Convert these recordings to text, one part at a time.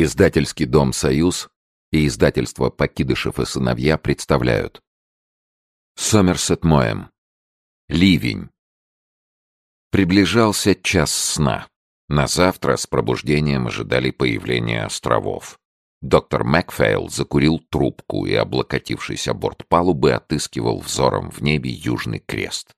Издательский дом «Союз» и издательство «Покидышев и сыновья» представляют. Сомерсет Моэм. Ливень. Приближался час сна. На завтра с пробуждением ожидали появления островов. Доктор Макфейл закурил трубку и, облокотившись о борт палубы, отыскивал взором в небе Южный Крест.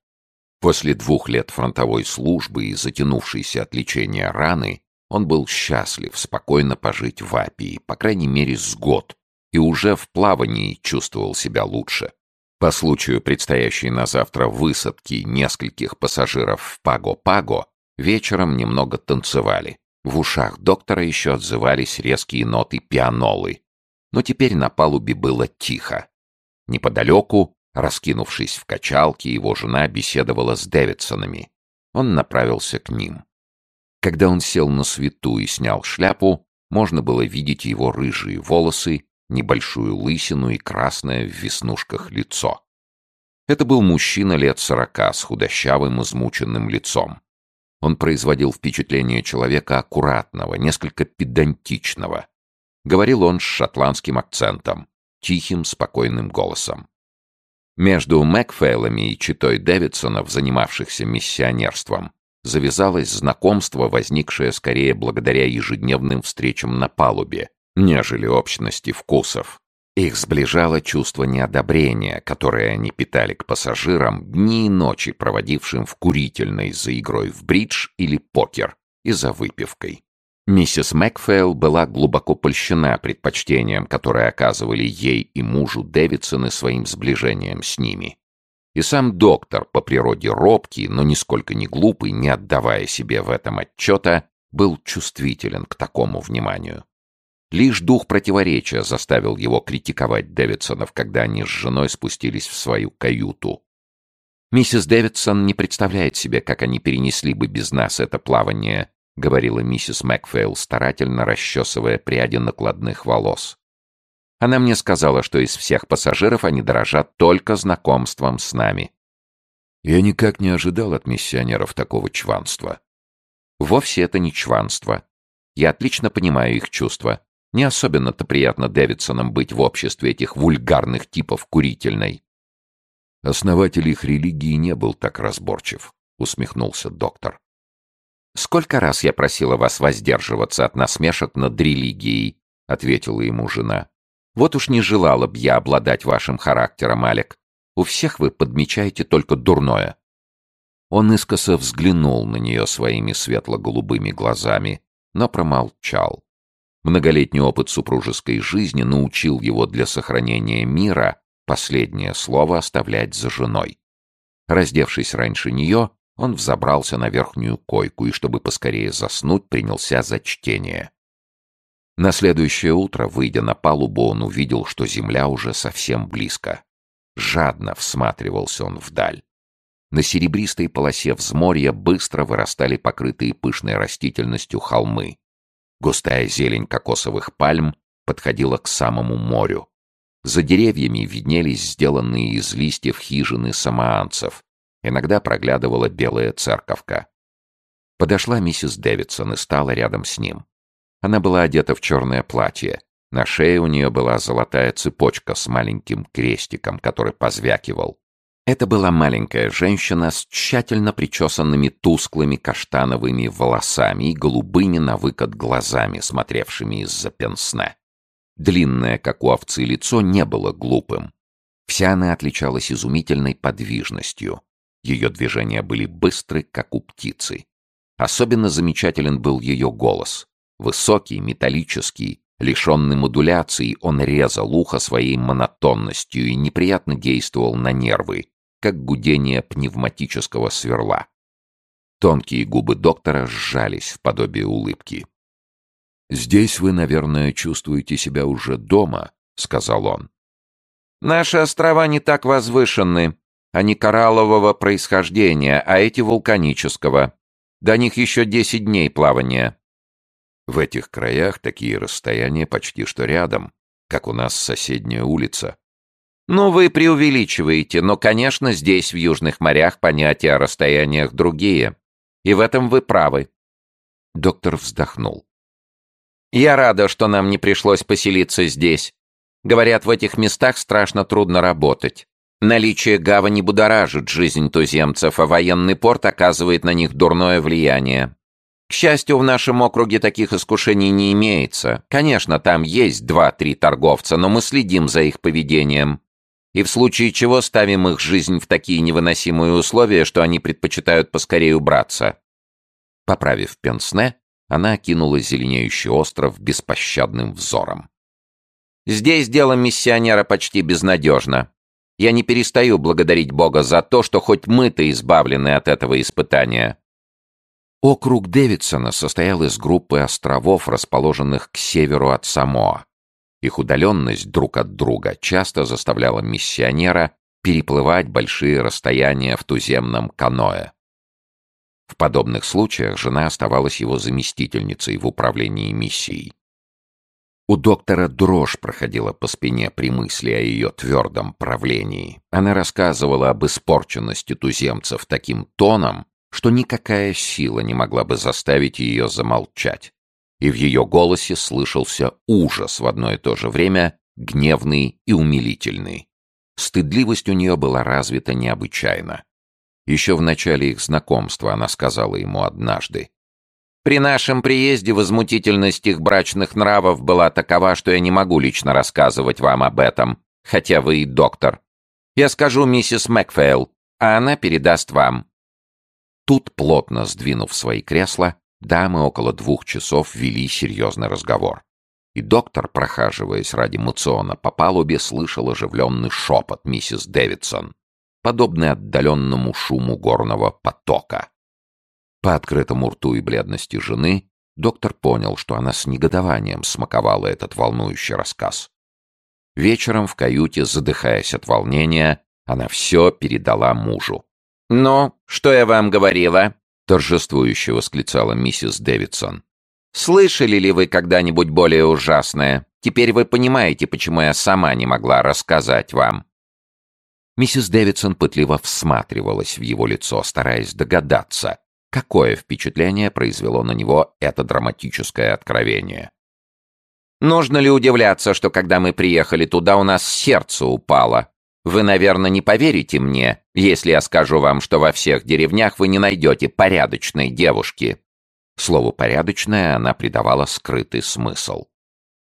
После двух лет фронтовой службы и затянувшейся от лечения раны, он был счастлив спокойно пожить в Апии, по крайней мере, с год, и уже в плавании чувствовал себя лучше. По случаю предстоящей на завтра высадки нескольких пассажиров в Паго-Паго, вечером немного танцевали. В ушах доктора еще отзывались резкие ноты пианолы. Но теперь на палубе было тихо. Неподалеку, раскинувшись в качалке, его жена беседовала с Дэвидсонами. Он направился к ним. Когда он сел на свету и снял шляпу, можно было видеть его рыжие волосы, небольшую лысину и красное в веснушках лицо. Это был мужчина лет сорока с худощавым, измученным лицом. Он производил впечатление человека аккуратного, несколько педантичного. Говорил он с шотландским акцентом, тихим, спокойным голосом. Между Макфейлами и читой Дэвидсонов, занимавшихся миссионерством, завязалось знакомство, возникшее скорее благодаря ежедневным встречам на палубе, нежели общности вкусов. Их сближало чувство неодобрения, которое они питали к пассажирам, дни и ночи проводившим в курительной за игрой в бридж или покер и за выпивкой. Миссис Макфейл была глубоко польщена предпочтением, которое оказывали ей и мужу Дэвидсоны своим сближением с ними. И сам доктор, по природе робкий, но нисколько не глупый, не отдавая себе в этом отчета, был чувствителен к такому вниманию. Лишь дух противоречия заставил его критиковать Дэвидсонов, когда они с женой спустились в свою каюту. «Миссис Дэвидсон не представляет себе, как они перенесли бы без нас это плавание», говорила миссис Макфейл, старательно расчесывая пряди накладных волос. Она мне сказала, что из всех пассажиров они дорожат только знакомством с нами. Я никак не ожидал от миссионеров такого чванства. Вовсе это не чванство. Я отлично понимаю их чувства. Не особенно-то приятно Дэвидсонам быть в обществе этих вульгарных типов курительной. Основатель их религии не был так разборчив, усмехнулся доктор. Сколько раз я просила вас воздерживаться от насмешек над религией, ответила ему жена. Вот уж не желала б я обладать вашим характером, Алек. У всех вы подмечаете только дурное». Он искоса взглянул на нее своими светло-голубыми глазами, но промолчал. Многолетний опыт супружеской жизни научил его для сохранения мира последнее слово оставлять за женой. Раздевшись раньше нее, он взобрался на верхнюю койку и, чтобы поскорее заснуть, принялся за чтение. На следующее утро, выйдя на палубу, он увидел, что земля уже совсем близко. Жадно всматривался он вдаль. На серебристой полосе взморья быстро вырастали покрытые пышной растительностью холмы. Густая зелень кокосовых пальм подходила к самому морю. За деревьями виднелись сделанные из листьев хижины самоанцев. Иногда проглядывала белая церковка. Подошла миссис Дэвидсон и стала рядом с ним. Она была одета в черное платье. На шее у нее была золотая цепочка с маленьким крестиком, который позвякивал. Это была маленькая женщина с тщательно причесанными тусклыми каштановыми волосами и голубыми на выкат глазами, смотревшими из-за пенсне. Длинное, как у овцы, лицо не было глупым. Вся она отличалась изумительной подвижностью. Ее движения были быстры, как у птицы. Особенно замечателен был ее голос. Высокий, металлический, лишенный модуляции, он резал ухо своей монотонностью и неприятно действовал на нервы, как гудение пневматического сверла. Тонкие губы доктора сжались в подобие улыбки. «Здесь вы, наверное, чувствуете себя уже дома», — сказал он. «Наши острова не так возвышенны. Они кораллового происхождения, а эти вулканического. До них еще десять дней плавания. В этих краях такие расстояния почти что рядом, как у нас соседняя улица. Ну, вы преувеличиваете, но, конечно, здесь, в южных морях, понятия о расстояниях другие. И в этом вы правы. Доктор вздохнул. «Я рада, что нам не пришлось поселиться здесь. Говорят, в этих местах страшно трудно работать. Наличие гавани будоражит жизнь туземцев, а военный порт оказывает на них дурное влияние. К счастью, в нашем округе таких искушений не имеется. Конечно, там есть два-три торговца, но мы следим за их поведением. И в случае чего ставим их жизнь в такие невыносимые условия, что они предпочитают поскорее убраться. Поправив пенсне, она окинула зеленеющий остров беспощадным взором. «Здесь дело миссионера почти безнадежно. Я не перестаю благодарить Бога за то, что хоть мы-то избавлены от этого испытания. Округ Дэвидсона состоял из группы островов, расположенных к северу от Самоа. Их удаленность друг от друга часто заставляла миссионера переплывать большие расстояния в туземном каноэ. В подобных случаях жена оставалась его заместительницей в управлении миссией. У доктора дрожь проходила по спине при мысли о ее твердом правлении. Она рассказывала об испорченности туземцев таким тоном, что никакая сила не могла бы заставить ее замолчать. И в ее голосе слышался ужас в одно и то же время, гневный и умилительный. Стыдливость у нее была развита необычайно. Еще в начале их знакомства она сказала ему однажды. «При нашем приезде возмутительность их брачных нравов была такова, что я не могу лично рассказывать вам об этом, хотя вы и доктор. Я скажу миссис Макфейл, а она передаст вам. Тут, плотно сдвинув свои кресла, дамы около двух часов вели серьезный разговор. И доктор, прохаживаясь ради муциона по палубе, слышал оживленный шепот миссис Дэвидсон, подобный отдаленному шуму горного потока. По открытому рту и бледности жены доктор понял, что она с негодованием смаковала этот волнующий рассказ. Вечером в каюте, задыхаясь от волнения, она все передала мужу. «Ну, что я вам говорила?» — торжествующе восклицала миссис Дэвидсон. «Слышали ли вы когда-нибудь более ужасное? Теперь вы понимаете, почему я сама не могла рассказать вам». Миссис Дэвидсон пытливо всматривалась в его лицо, стараясь догадаться, какое впечатление произвело на него это драматическое откровение. «Нужно ли удивляться, что когда мы приехали туда, у нас сердце упало?» Вы, наверное, не поверите мне, если я скажу вам, что во всех деревнях вы не найдете порядочной девушки». Слову «порядочная» она придавала скрытый смысл.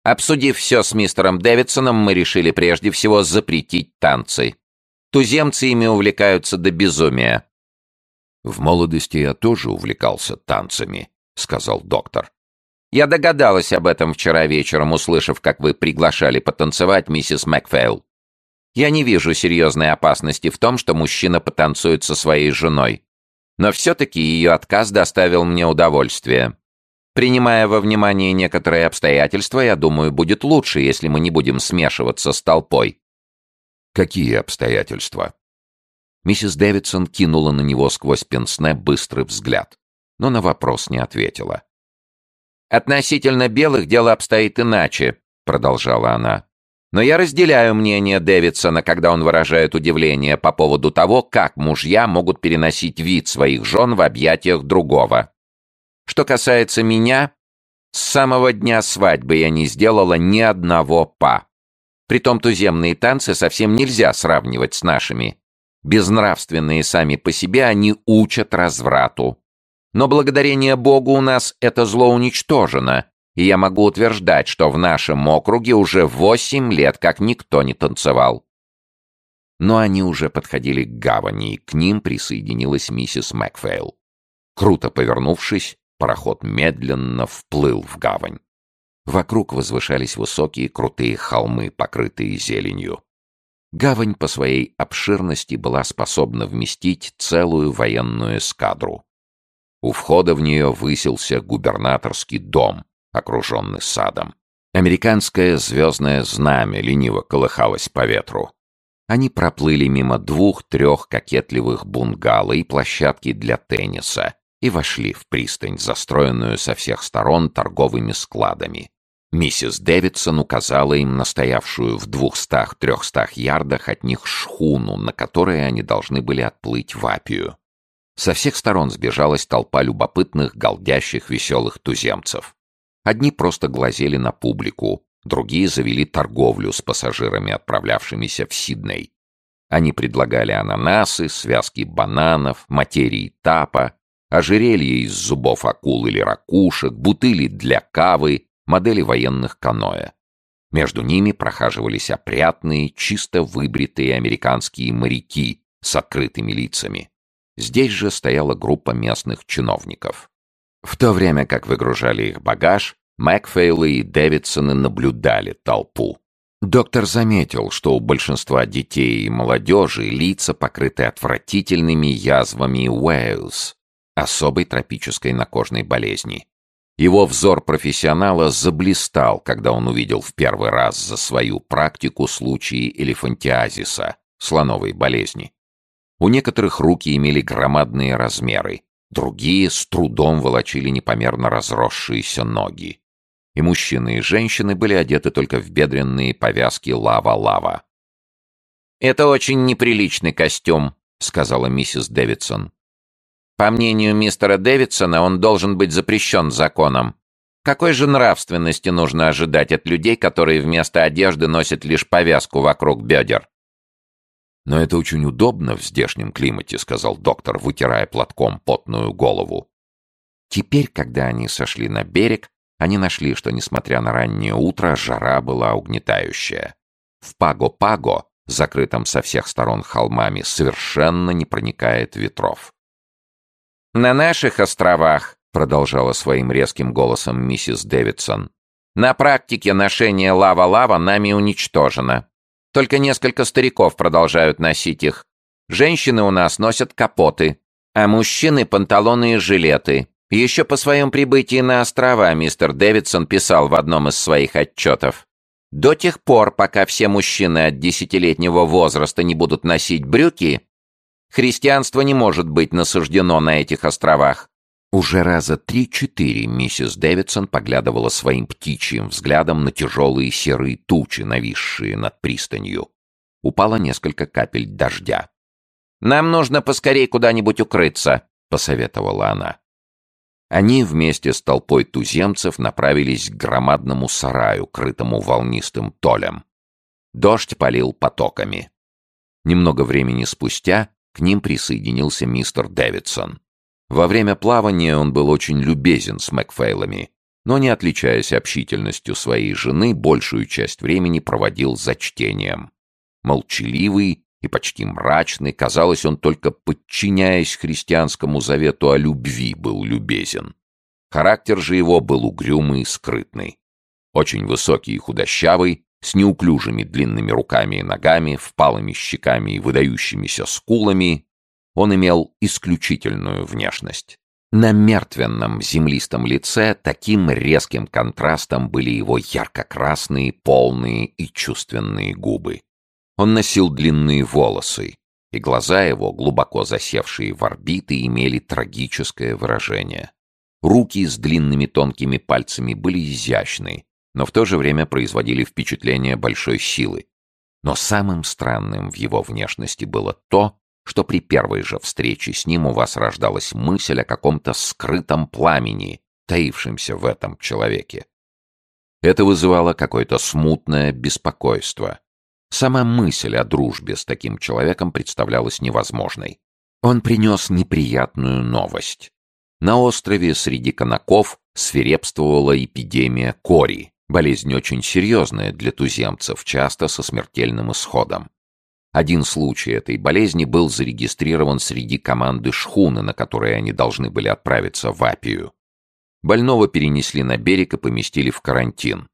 Обсудив все с мистером Дэвидсоном, мы решили прежде всего запретить танцы. Туземцы ими увлекаются до безумия. «В молодости я тоже увлекался танцами», — сказал доктор. «Я догадалась об этом вчера вечером, услышав, как вы приглашали потанцевать миссис Макфейл. Я не вижу серьезной опасности в том, что мужчина потанцует со своей женой. Но все-таки ее отказ доставил мне удовольствие. Принимая во внимание некоторые обстоятельства, я думаю, будет лучше, если мы не будем смешиваться с толпой. Какие обстоятельства? Миссис Дэвидсон кинула на него сквозь пенсне быстрый взгляд, но на вопрос не ответила. «Относительно белых дело обстоит иначе», — продолжала она. Но я разделяю мнение Дэвидсона, когда он выражает удивление по поводу того, как мужья могут переносить вид своих жен в объятиях другого. Что касается меня, с самого дня свадьбы я не сделала ни одного па. Притом туземные танцы совсем нельзя сравнивать с нашими. Безнравственные сами по себе они учат разврату. Но благодарение Богу у нас это зло уничтожено, и я могу утверждать, что в нашем округе уже восемь лет как никто не танцевал. Но они уже подходили к гавани, и к ним присоединилась миссис Макфейл. Круто повернувшись, пароход медленно вплыл в гавань. Вокруг возвышались высокие крутые холмы, покрытые зеленью. Гавань по своей обширности была способна вместить целую военную эскадру. У входа в нее высился губернаторский дом, окруженный садом. Американское звездное знамя лениво колыхалось по ветру. Они проплыли мимо двух-трех кокетливых бунгало и площадки для тенниса и вошли в пристань, застроенную со всех сторон торговыми складами. Миссис Дэвидсон указала им настоявшую в двухстах-трехстах ярдах от них шхуну, на которой они должны были отплыть в Апию. Со всех сторон сбежалась толпа любопытных, голдящих, веселых туземцев. Одни просто глазели на публику, другие завели торговлю с пассажирами, отправлявшимися в Сидней. Они предлагали ананасы, связки бананов, материи тапа, ожерелья из зубов акул или ракушек, бутыли для кавы, модели военных каноэ. Между ними прохаживались опрятные, чисто выбритые американские моряки с открытыми лицами. Здесь же стояла группа местных чиновников. В то время как выгружали их багаж, Макфейлы и Дэвидсоны наблюдали толпу. Доктор заметил, что у большинства детей и молодежи лица покрыты отвратительными язвами Уэйлс, особой тропической накожной болезни. Его взор профессионала заблистал, когда он увидел в первый раз за свою практику случаи элефантиазиса, слоновой болезни. У некоторых руки имели громадные размеры, другие с трудом волочили непомерно разросшиеся ноги и мужчины и женщины были одеты только в бедренные повязки лава-лава. «Это очень неприличный костюм», — сказала миссис Дэвидсон. «По мнению мистера Дэвидсона, он должен быть запрещен законом. Какой же нравственности нужно ожидать от людей, которые вместо одежды носят лишь повязку вокруг бедер?» «Но это очень удобно в здешнем климате», — сказал доктор, вытирая платком потную голову. Теперь, когда они сошли на берег, они нашли, что, несмотря на раннее утро, жара была угнетающая. В Паго-Паго, закрытом со всех сторон холмами, совершенно не проникает ветров. «На наших островах», — продолжала своим резким голосом миссис Дэвидсон, «на практике ношение лава-лава нами уничтожено. Только несколько стариков продолжают носить их. Женщины у нас носят капоты, а мужчины — панталоны и жилеты. Еще по своем прибытии на острова мистер Дэвидсон писал в одном из своих отчетов. «До тех пор, пока все мужчины от десятилетнего возраста не будут носить брюки, христианство не может быть насуждено на этих островах». Уже раза три-четыре миссис Дэвидсон поглядывала своим птичьим взглядом на тяжелые серые тучи, нависшие над пристанью. Упало несколько капель дождя. «Нам нужно поскорей куда-нибудь укрыться», — посоветовала она. Они вместе с толпой туземцев направились к громадному сараю, крытому волнистым толем. Дождь полил потоками. Немного времени спустя к ним присоединился мистер Дэвидсон. Во время плавания он был очень любезен с Макфейлами, но, не отличаясь общительностью своей жены, большую часть времени проводил за чтением. Молчаливый и почти мрачный, казалось, он только подчиняясь христианскому завету о любви был любезен. Характер же его был угрюмый и скрытный. Очень высокий и худощавый, с неуклюжими длинными руками и ногами, впалыми щеками и выдающимися скулами, он имел исключительную внешность. На мертвенном землистом лице таким резким контрастом были его ярко-красные, полные и чувственные губы. Он носил длинные волосы, и глаза его, глубоко засевшие в орбиты, имели трагическое выражение. Руки с длинными тонкими пальцами были изящны, но в то же время производили впечатление большой силы. Но самым странным в его внешности было то, что при первой же встрече с ним у вас рождалась мысль о каком-то скрытом пламени, таившемся в этом человеке. Это вызывало какое-то смутное беспокойство. Сама мысль о дружбе с таким человеком представлялась невозможной. Он принес неприятную новость. На острове среди конаков свирепствовала эпидемия кори, болезнь очень серьезная для туземцев, часто со смертельным исходом. Один случай этой болезни был зарегистрирован среди команды шхуны, на которой они должны были отправиться в Апию. Больного перенесли на берег и поместили в карантин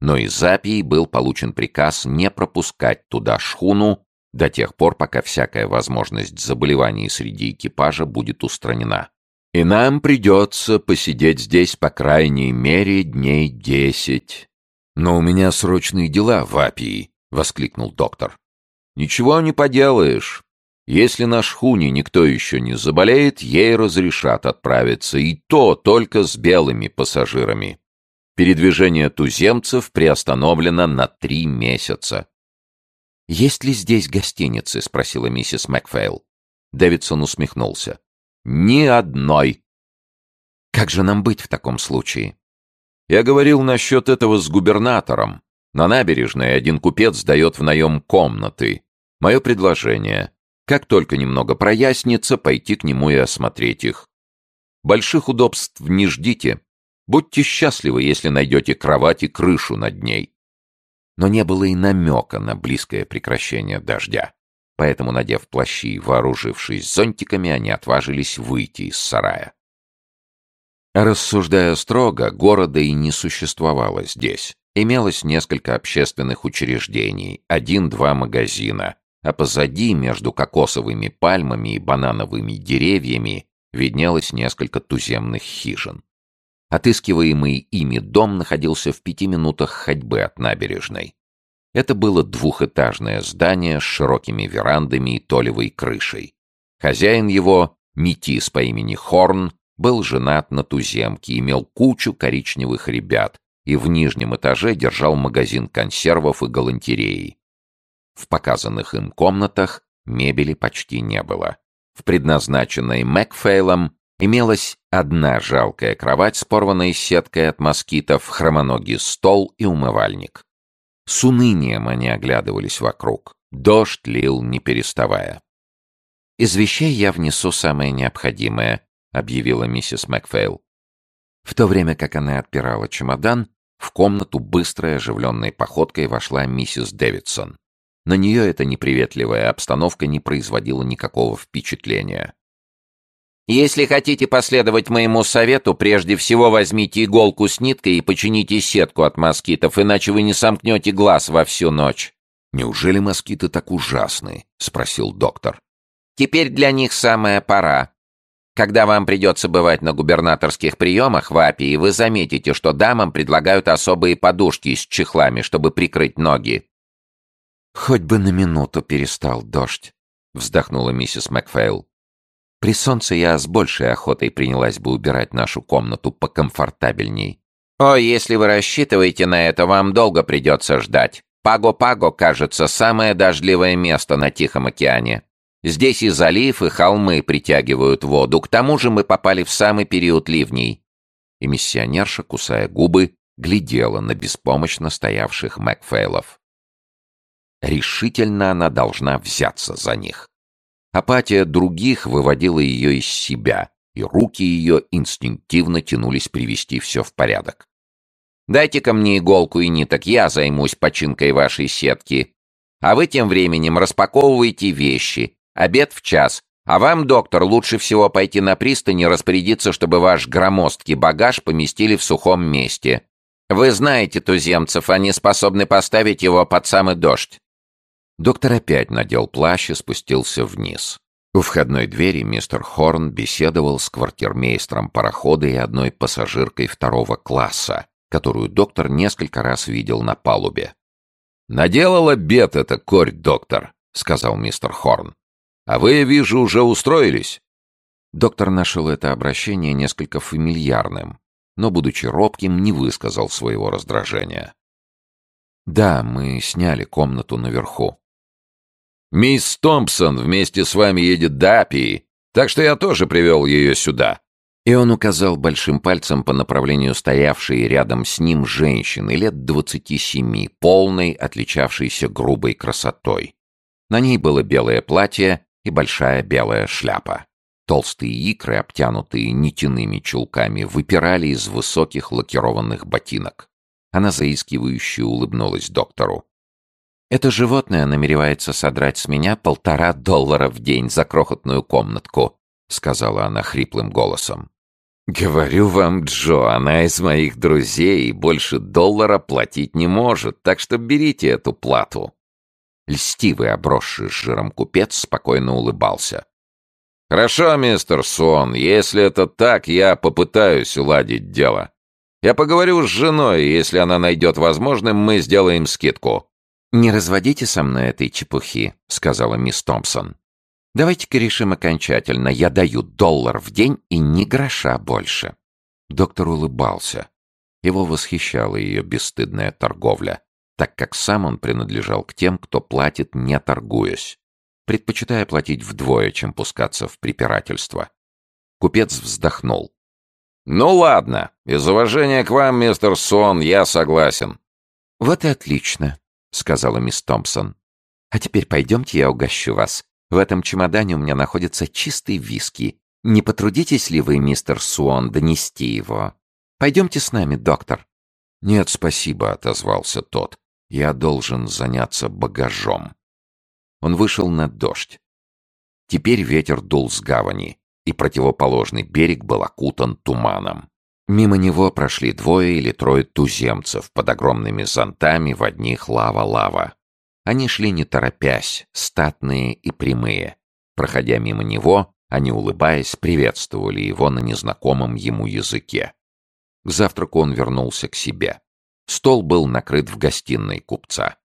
но из Апии был получен приказ не пропускать туда шхуну до тех пор, пока всякая возможность заболеваний среди экипажа будет устранена. И нам придется посидеть здесь по крайней мере дней десять. Но у меня срочные дела в Апии, — воскликнул доктор. Ничего не поделаешь. Если на шхуне никто еще не заболеет, ей разрешат отправиться, и то только с белыми пассажирами. Передвижение туземцев приостановлено на три месяца. «Есть ли здесь гостиницы?» — спросила миссис Макфейл. Дэвидсон усмехнулся. «Ни одной». «Как же нам быть в таком случае?» Я говорил насчет этого с губернатором. На набережной один купец сдает в наем комнаты. Мое предложение. Как только немного прояснится, пойти к нему и осмотреть их. Больших удобств не ждите. Будьте счастливы, если найдете кровать и крышу над ней. Но не было и намека на близкое прекращение дождя. Поэтому, надев плащи и вооружившись зонтиками, они отважились выйти из сарая. Рассуждая строго, города и не существовало здесь. Имелось несколько общественных учреждений, один-два магазина, а позади, между кокосовыми пальмами и банановыми деревьями, виднелось несколько туземных хижин. Отыскиваемый ими дом находился в пяти минутах ходьбы от набережной. Это было двухэтажное здание с широкими верандами и толевой крышей. Хозяин его, метис по имени Хорн, был женат на туземке, имел кучу коричневых ребят и в нижнем этаже держал магазин консервов и галантереи. В показанных им комнатах мебели почти не было. В предназначенной Макфейлом имелась одна жалкая кровать с порванной сеткой от москитов, хромоногий стол и умывальник. С унынием они оглядывались вокруг. Дождь лил, не переставая. «Из вещей я внесу самое необходимое», — объявила миссис Макфейл. В то время как она отпирала чемодан, в комнату быстрой оживленной походкой вошла миссис Дэвидсон. На нее эта неприветливая обстановка не производила никакого впечатления. «Если хотите последовать моему совету, прежде всего возьмите иголку с ниткой и почините сетку от москитов, иначе вы не сомкнете глаз во всю ночь». «Неужели москиты так ужасны?» — спросил доктор. «Теперь для них самая пора. Когда вам придется бывать на губернаторских приемах в Апии, вы заметите, что дамам предлагают особые подушки с чехлами, чтобы прикрыть ноги. «Хоть бы на минуту перестал дождь», — вздохнула миссис Макфейл. «При солнце я с большей охотой принялась бы убирать нашу комнату покомфортабельней». «О, если вы рассчитываете на это, вам долго придется ждать. Паго-Паго, кажется, самое дождливое место на Тихом океане. Здесь и залив, и холмы притягивают воду. К тому же мы попали в самый период ливней». И миссионерша, кусая губы, глядела на беспомощно стоявших Макфейлов. Решительно она должна взяться за них. Апатия других выводила ее из себя, и руки ее инстинктивно тянулись привести все в порядок. «Дайте-ка мне иголку и ниток, я займусь починкой вашей сетки. А вы тем временем распаковывайте вещи. Обед в час. А вам, доктор, лучше всего пойти на пристань и распорядиться, чтобы ваш громоздкий багаж поместили в сухом месте. Вы знаете туземцев, они способны поставить его под самый дождь. Доктор опять надел плащ и спустился вниз. У входной двери мистер Хорн беседовал с квартирмейстром парохода и одной пассажиркой второго класса, которую доктор несколько раз видел на палубе. «Наделала бед эта корь, доктор», — сказал мистер Хорн. «А вы, я вижу, уже устроились?» Доктор нашел это обращение несколько фамильярным, но, будучи робким, не высказал своего раздражения. «Да, мы сняли комнату наверху. Мисс Томпсон вместе с вами едет до Апии, так что я тоже привел ее сюда». И он указал большим пальцем по направлению стоявшей рядом с ним женщины лет двадцати семи, полной, отличавшейся грубой красотой. На ней было белое платье и большая белая шляпа. Толстые икры, обтянутые нитяными чулками, выпирали из высоких лакированных ботинок. Она заискивающе улыбнулась доктору. Это животное намеревается содрать с меня полтора доллара в день за крохотную комнатку», — сказала она хриплым голосом. «Говорю вам, Джо, она из моих друзей и больше доллара платить не может, так что берите эту плату». Льстивый, обросший жиром купец спокойно улыбался. «Хорошо, мистер Сон, если это так, я попытаюсь уладить дело. Я поговорю с женой, и если она найдет возможным, мы сделаем скидку». «Не разводите со мной этой чепухи», — сказала мисс Томпсон. «Давайте-ка решим окончательно. Я даю доллар в день и ни гроша больше». Доктор улыбался. Его восхищала ее бесстыдная торговля, так как сам он принадлежал к тем, кто платит, не торгуясь, предпочитая платить вдвое, чем пускаться в препирательство. Купец вздохнул. «Ну ладно, из уважения к вам, мистер Сон, я согласен». «Вот и отлично», — сказала мисс Томпсон. «А теперь пойдемте, я угощу вас. В этом чемодане у меня находится чистый виски. Не потрудитесь ли вы, мистер Суон, донести его? Пойдемте с нами, доктор». «Нет, спасибо», — отозвался тот. «Я должен заняться багажом». Он вышел на дождь. Теперь ветер дул с гавани, и противоположный берег был окутан туманом. Мимо него прошли двое или трое туземцев под огромными зонтами в одних лава-лава. Они шли не торопясь, статные и прямые. Проходя мимо него, они, улыбаясь, приветствовали его на незнакомом ему языке. К завтраку он вернулся к себе. Стол был накрыт в гостиной купца.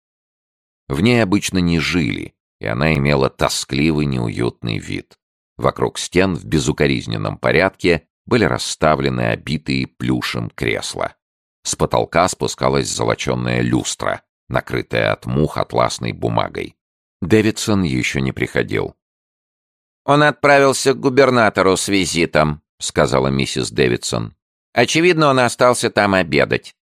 В ней обычно не жили, и она имела тоскливый неуютный вид. Вокруг стен в безукоризненном порядке были расставлены обитые плюшем кресла. С потолка спускалась золоченная люстра, накрытая от мух атласной бумагой. Дэвидсон еще не приходил. «Он отправился к губернатору с визитом», — сказала миссис Дэвидсон. «Очевидно, он остался там обедать».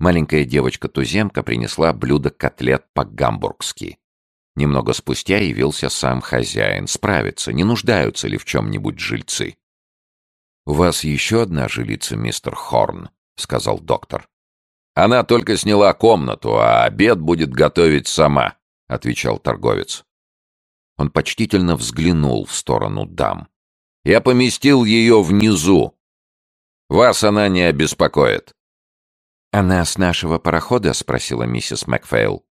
Маленькая девочка-туземка принесла блюдо котлет по-гамбургски. Немного спустя явился сам хозяин, справиться, не нуждаются ли в чем-нибудь жильцы. «У вас еще одна жилица, мистер Хорн», — сказал доктор. «Она только сняла комнату, а обед будет готовить сама», — отвечал торговец. Он почтительно взглянул в сторону дам. «Я поместил ее внизу. Вас она не обеспокоит». «Она с нашего парохода?» — спросила миссис Макфейл.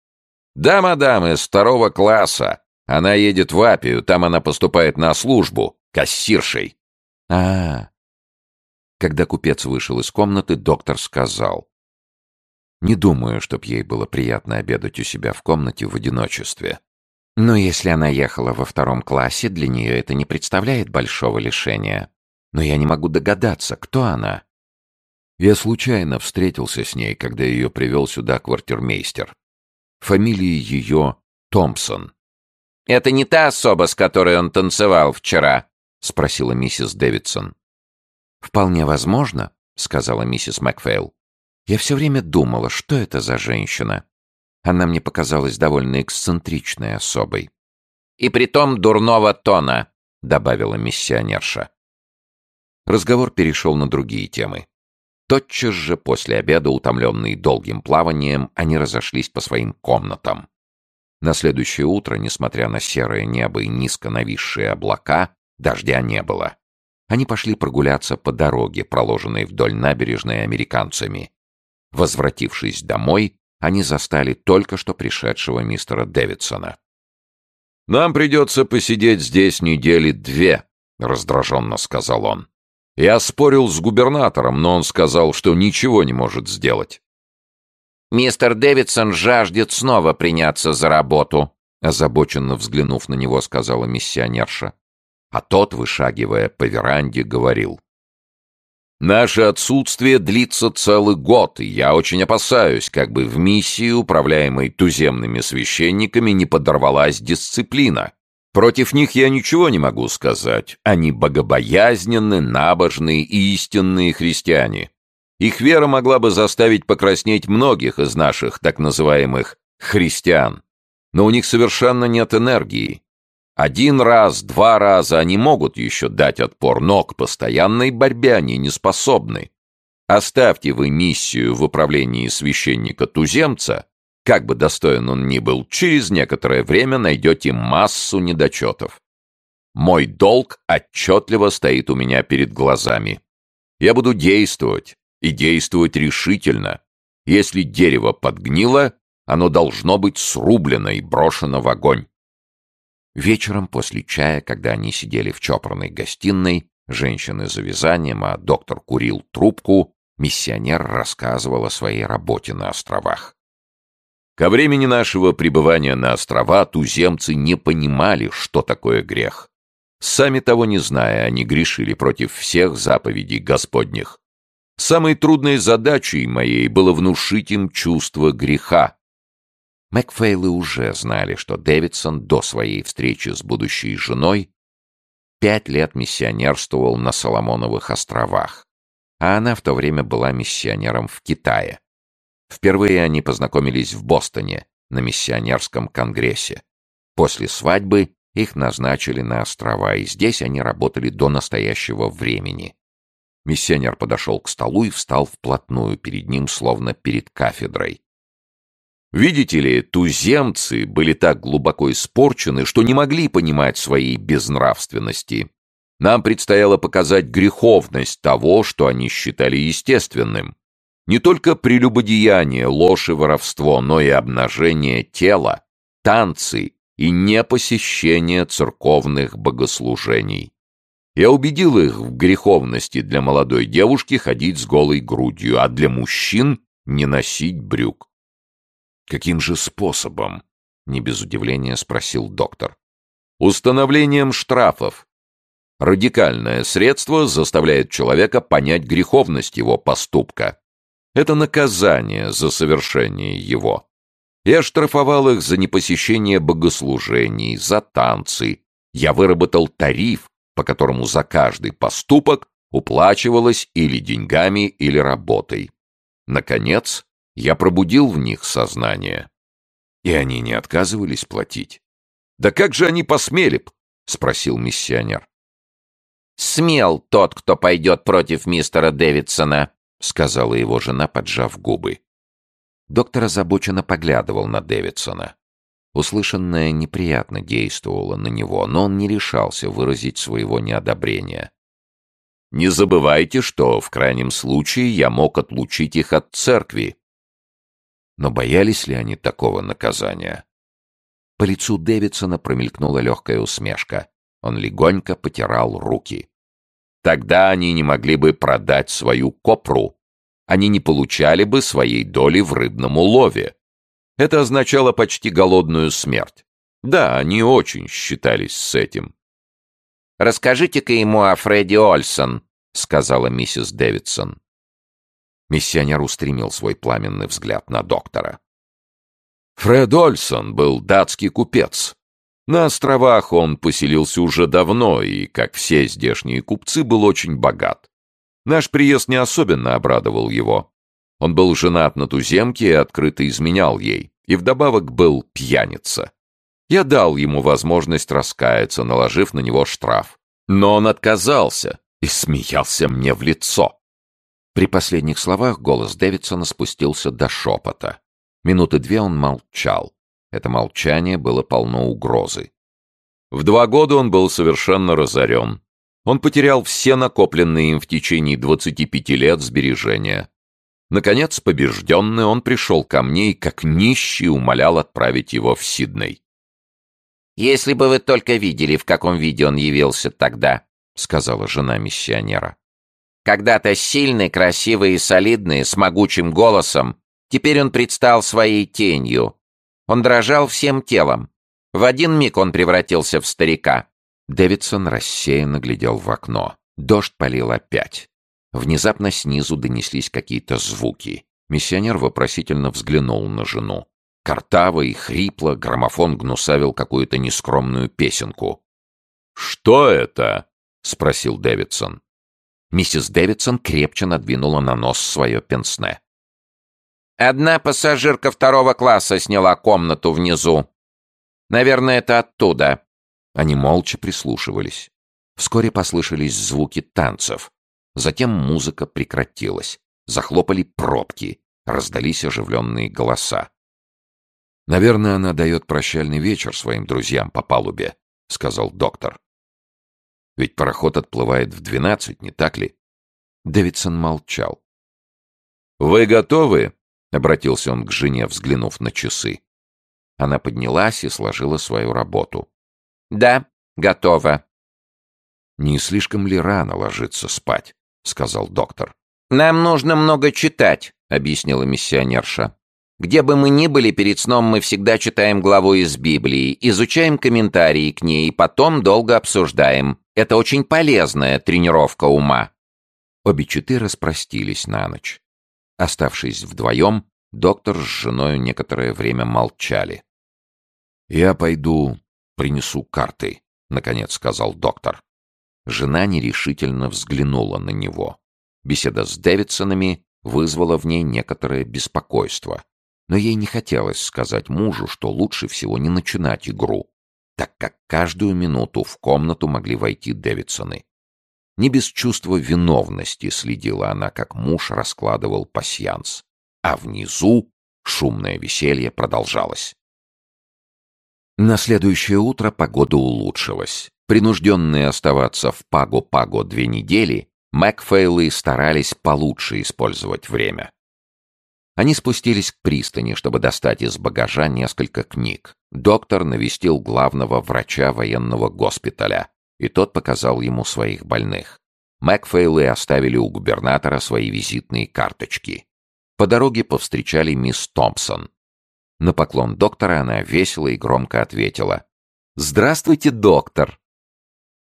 «Да, мадам, из второго класса. Она едет в Апию, там она поступает на службу, кассиршей». А. Когда купец вышел из комнаты, доктор сказал. «Не думаю, чтоб ей было приятно обедать у себя в комнате в одиночестве». «Но если она ехала во втором классе, для нее это не представляет большого лишения. Но я не могу догадаться, кто она». Я случайно встретился с ней, когда ее привел сюда квартирмейстер. Фамилия ее Томпсон. «Это не та особа, с которой он танцевал вчера?» — спросила миссис Дэвидсон. «Вполне возможно», — сказала миссис Макфейл. «Я все время думала, что это за женщина. Она мне показалась довольно эксцентричной особой». «И притом дурного тона», — добавила миссионерша. Разговор перешел на другие темы. Тотчас же после обеда, утомленные долгим плаванием, они разошлись по своим комнатам. На следующее утро, несмотря на серое небо и низко нависшие облака, дождя не было. Они пошли прогуляться по дороге, проложенной вдоль набережной американцами. Возвратившись домой, они застали только что пришедшего мистера Дэвидсона. «Нам придется посидеть здесь недели две», — раздраженно сказал он. «Я спорил с губернатором, но он сказал, что ничего не может сделать». «Мистер Дэвидсон жаждет снова приняться за работу», — озабоченно взглянув на него, сказала миссионерша. А тот, вышагивая по веранде, говорил. «Наше отсутствие длится целый год, и я очень опасаюсь, как бы в миссии, управляемой туземными священниками, не подорвалась дисциплина. Против них я ничего не могу сказать. Они богобоязненны, набожные и истинные христиане. Их вера могла бы заставить покраснеть многих из наших так называемых «христиан». Но у них совершенно нет энергии, один раз, два раза они могут еще дать отпор, но к постоянной борьбе они не способны. Оставьте вы миссию в управлении священника-туземца, как бы достоин он ни был, через некоторое время найдете массу недочетов. Мой долг отчетливо стоит у меня перед глазами. Я буду действовать, и действовать решительно. Если дерево подгнило, оно должно быть срублено и брошено в огонь. Вечером после чая, когда они сидели в чопорной гостиной, женщины за вязанием, а доктор курил трубку, миссионер рассказывал о своей работе на островах. Ко времени нашего пребывания на острова туземцы не понимали, что такое грех. Сами того не зная, они грешили против всех заповедей Господних. Самой трудной задачей моей было внушить им чувство греха, Макфейлы уже знали, что Дэвидсон до своей встречи с будущей женой пять лет миссионерствовал на Соломоновых островах. а она в то время была миссионером в Китае. Впервые они познакомились в Бостоне на миссионерском конгрессе. После свадьбы их назначили на острова, и здесь они работали до настоящего времени. Миссионер подошел к столу и встал вплотную перед ним, словно перед кафедрой. Видите ли, туземцы были так глубоко испорчены, что не могли понимать своей безнравственности. Нам предстояло показать греховность того, что они считали естественным. Не только прелюбодеяние, ложь и воровство, но и обнажение тела, танцы и непосещение церковных богослужений. Я убедил их в греховности для молодой девушки ходить с голой грудью, а для мужчин не носить брюк. «Каким же способом?» — не без удивления спросил доктор. «Установлением штрафов. Радикальное средство заставляет человека понять греховность его поступка. Это наказание за совершение его. Я штрафовал их за непосещение богослужений, за танцы. Я выработал тариф, по которому за каждый поступок уплачивалось или деньгами, или работой. Наконец, я пробудил в них сознание. И они не отказывались платить. «Да как же они посмели б?» — спросил миссионер. «Смел тот, кто пойдет против мистера Дэвидсона», — сказала его жена, поджав губы. Доктор озабоченно поглядывал на Дэвидсона. Услышанное неприятно действовало на него, но он не решался выразить своего неодобрения. «Не забывайте, что в крайнем случае я мог отлучить их от церкви», но боялись ли они такого наказания? По лицу Дэвидсона промелькнула легкая усмешка. Он легонько потирал руки. Тогда они не могли бы продать свою копру. Они не получали бы своей доли в рыбном улове. Это означало почти голодную смерть. Да, они очень считались с этим. «Расскажите-ка ему о Фредди Ольсон», — сказала миссис Дэвидсон. Миссионер устремил свой пламенный взгляд на доктора. Фред Ольсон был датский купец. На островах он поселился уже давно и, как все здешние купцы, был очень богат. Наш приезд не особенно обрадовал его. Он был женат на туземке и открыто изменял ей, и вдобавок был пьяница. Я дал ему возможность раскаяться, наложив на него штраф. Но он отказался и смеялся мне в лицо. При последних словах голос Дэвидсона спустился до шепота. Минуты две он молчал. Это молчание было полно угрозы. В два года он был совершенно разорен. Он потерял все накопленные им в течение 25 лет сбережения. Наконец, побежденный, он пришел ко мне и как нищий умолял отправить его в Сидней. «Если бы вы только видели, в каком виде он явился тогда», — сказала жена миссионера. Когда-то сильный, красивый и солидный, с могучим голосом, теперь он предстал своей тенью. Он дрожал всем телом. В один миг он превратился в старика. Дэвидсон рассеянно глядел в окно. Дождь полил опять. Внезапно снизу донеслись какие-то звуки. Миссионер вопросительно взглянул на жену. Картаво и хрипло граммофон гнусавил какую-то нескромную песенку. «Что это?» — спросил Дэвидсон. Миссис Дэвидсон крепче надвинула на нос свое пенсне. «Одна пассажирка второго класса сняла комнату внизу. Наверное, это оттуда». Они молча прислушивались. Вскоре послышались звуки танцев. Затем музыка прекратилась. Захлопали пробки. Раздались оживленные голоса. «Наверное, она дает прощальный вечер своим друзьям по палубе», — сказал доктор. Ведь пароход отплывает в двенадцать, не так ли? Дэвидсон молчал. «Вы готовы?» — обратился он к жене, взглянув на часы. Она поднялась и сложила свою работу. «Да, готова». «Не слишком ли рано ложиться спать?» — сказал доктор. «Нам нужно много читать», — объяснила миссионерша. «Где бы мы ни были, перед сном мы всегда читаем главу из Библии, изучаем комментарии к ней и потом долго обсуждаем. Это очень полезная тренировка ума». Обе читы распростились на ночь. Оставшись вдвоем, доктор с женой некоторое время молчали. «Я пойду принесу карты», — наконец сказал доктор. Жена нерешительно взглянула на него. Беседа с Дэвидсонами вызвала в ней некоторое беспокойство. Но ей не хотелось сказать мужу, что лучше всего не начинать игру, так как каждую минуту в комнату могли войти Дэвидсоны. Не без чувства виновности следила она, как муж раскладывал пасьянс. А внизу шумное веселье продолжалось. На следующее утро погода улучшилась. Принужденные оставаться в Паго-Паго две недели, Макфейлы старались получше использовать время. Они спустились к пристани, чтобы достать из багажа несколько книг. Доктор навестил главного врача военного госпиталя, и тот показал ему своих больных. Макфейлы оставили у губернатора свои визитные карточки. По дороге повстречали мисс Томпсон. На поклон доктора она весело и громко ответила. «Здравствуйте, доктор!»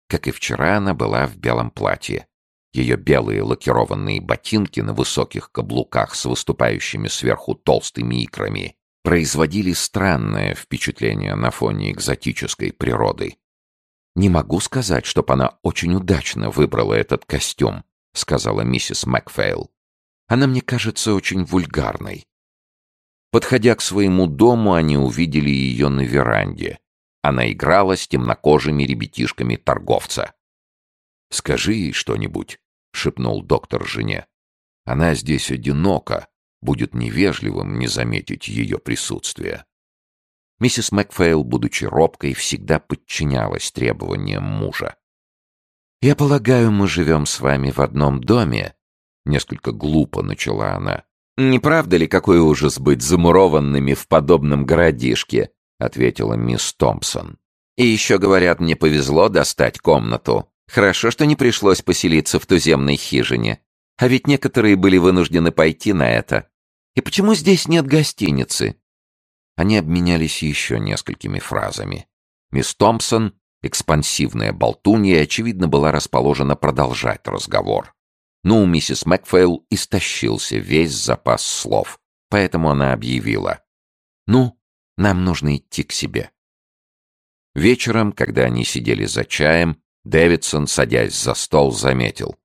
Как и вчера, она была в белом платье. Ее белые лакированные ботинки на высоких каблуках с выступающими сверху толстыми икрами производили странное впечатление на фоне экзотической природы. «Не могу сказать, чтоб она очень удачно выбрала этот костюм», — сказала миссис Макфейл. «Она мне кажется очень вульгарной». Подходя к своему дому, они увидели ее на веранде. Она играла с темнокожими ребятишками торговца. «Скажи ей что-нибудь», шепнул доктор жене. Она здесь одинока, будет невежливым не заметить ее присутствие. Миссис Макфейл, будучи робкой, всегда подчинялась требованиям мужа. «Я полагаю, мы живем с вами в одном доме?» Несколько глупо начала она. «Не правда ли, какой ужас быть замурованными в подобном городишке?» ответила мисс Томпсон. «И еще, говорят, мне повезло достать комнату. Хорошо, что не пришлось поселиться в туземной хижине. А ведь некоторые были вынуждены пойти на это. И почему здесь нет гостиницы? Они обменялись еще несколькими фразами. Мисс Томпсон, экспансивная болтунья, очевидно, была расположена продолжать разговор. Но у миссис Макфейл истощился весь запас слов, поэтому она объявила. «Ну, нам нужно идти к себе». Вечером, когда они сидели за чаем, Дэвидсон, садясь за стол, заметил.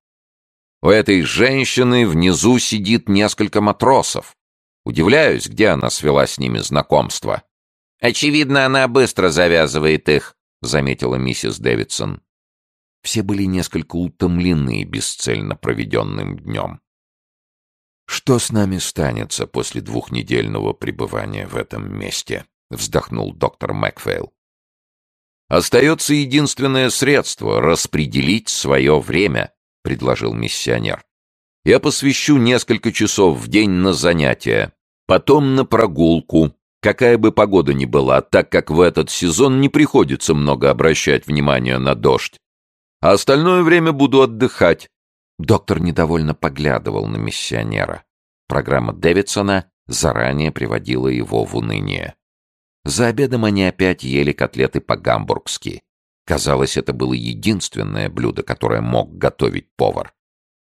«У этой женщины внизу сидит несколько матросов. Удивляюсь, где она свела с ними знакомство». «Очевидно, она быстро завязывает их», — заметила миссис Дэвидсон. Все были несколько утомлены бесцельно проведенным днем. «Что с нами станется после двухнедельного пребывания в этом месте?» — вздохнул доктор Макфейл. «Остается единственное средство — распределить свое время», — предложил миссионер. «Я посвящу несколько часов в день на занятия, потом на прогулку, какая бы погода ни была, так как в этот сезон не приходится много обращать внимание на дождь. А остальное время буду отдыхать». Доктор недовольно поглядывал на миссионера. Программа Дэвидсона заранее приводила его в уныние. За обедом они опять ели котлеты по-гамбургски. Казалось, это было единственное блюдо, которое мог готовить повар.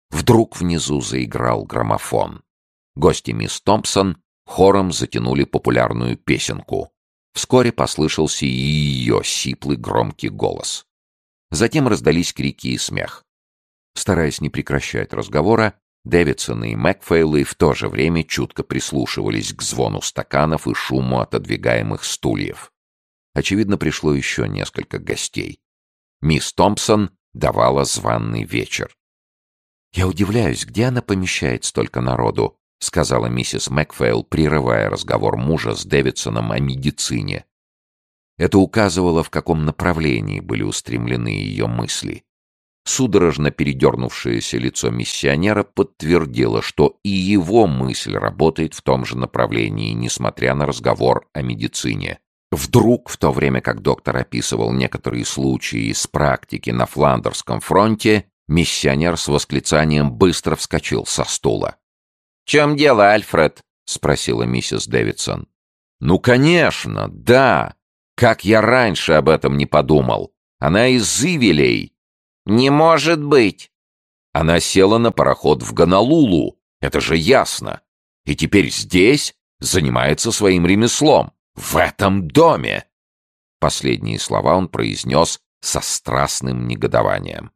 Вдруг внизу заиграл граммофон. Гости мисс Томпсон хором затянули популярную песенку. Вскоре послышался и ее сиплый громкий голос. Затем раздались крики и смех. Стараясь не прекращать разговора, Дэвидсоны и Макфейлы в то же время чутко прислушивались к звону стаканов и шуму отодвигаемых стульев. Очевидно, пришло еще несколько гостей. Мисс Томпсон давала званный вечер. «Я удивляюсь, где она помещает столько народу?» — сказала миссис Макфейл, прерывая разговор мужа с Дэвидсоном о медицине. Это указывало, в каком направлении были устремлены ее мысли. Судорожно передернувшееся лицо миссионера подтвердило, что и его мысль работает в том же направлении, несмотря на разговор о медицине. Вдруг, в то время как доктор описывал некоторые случаи из практики на Фландерском фронте, миссионер с восклицанием быстро вскочил со стула. «В чем дело, Альфред?» — спросила миссис Дэвидсон. «Ну, конечно, да! Как я раньше об этом не подумал! Она из Ивелей, «Не может быть!» Она села на пароход в Гонолулу, это же ясно. И теперь здесь занимается своим ремеслом, в этом доме. Последние слова он произнес со страстным негодованием.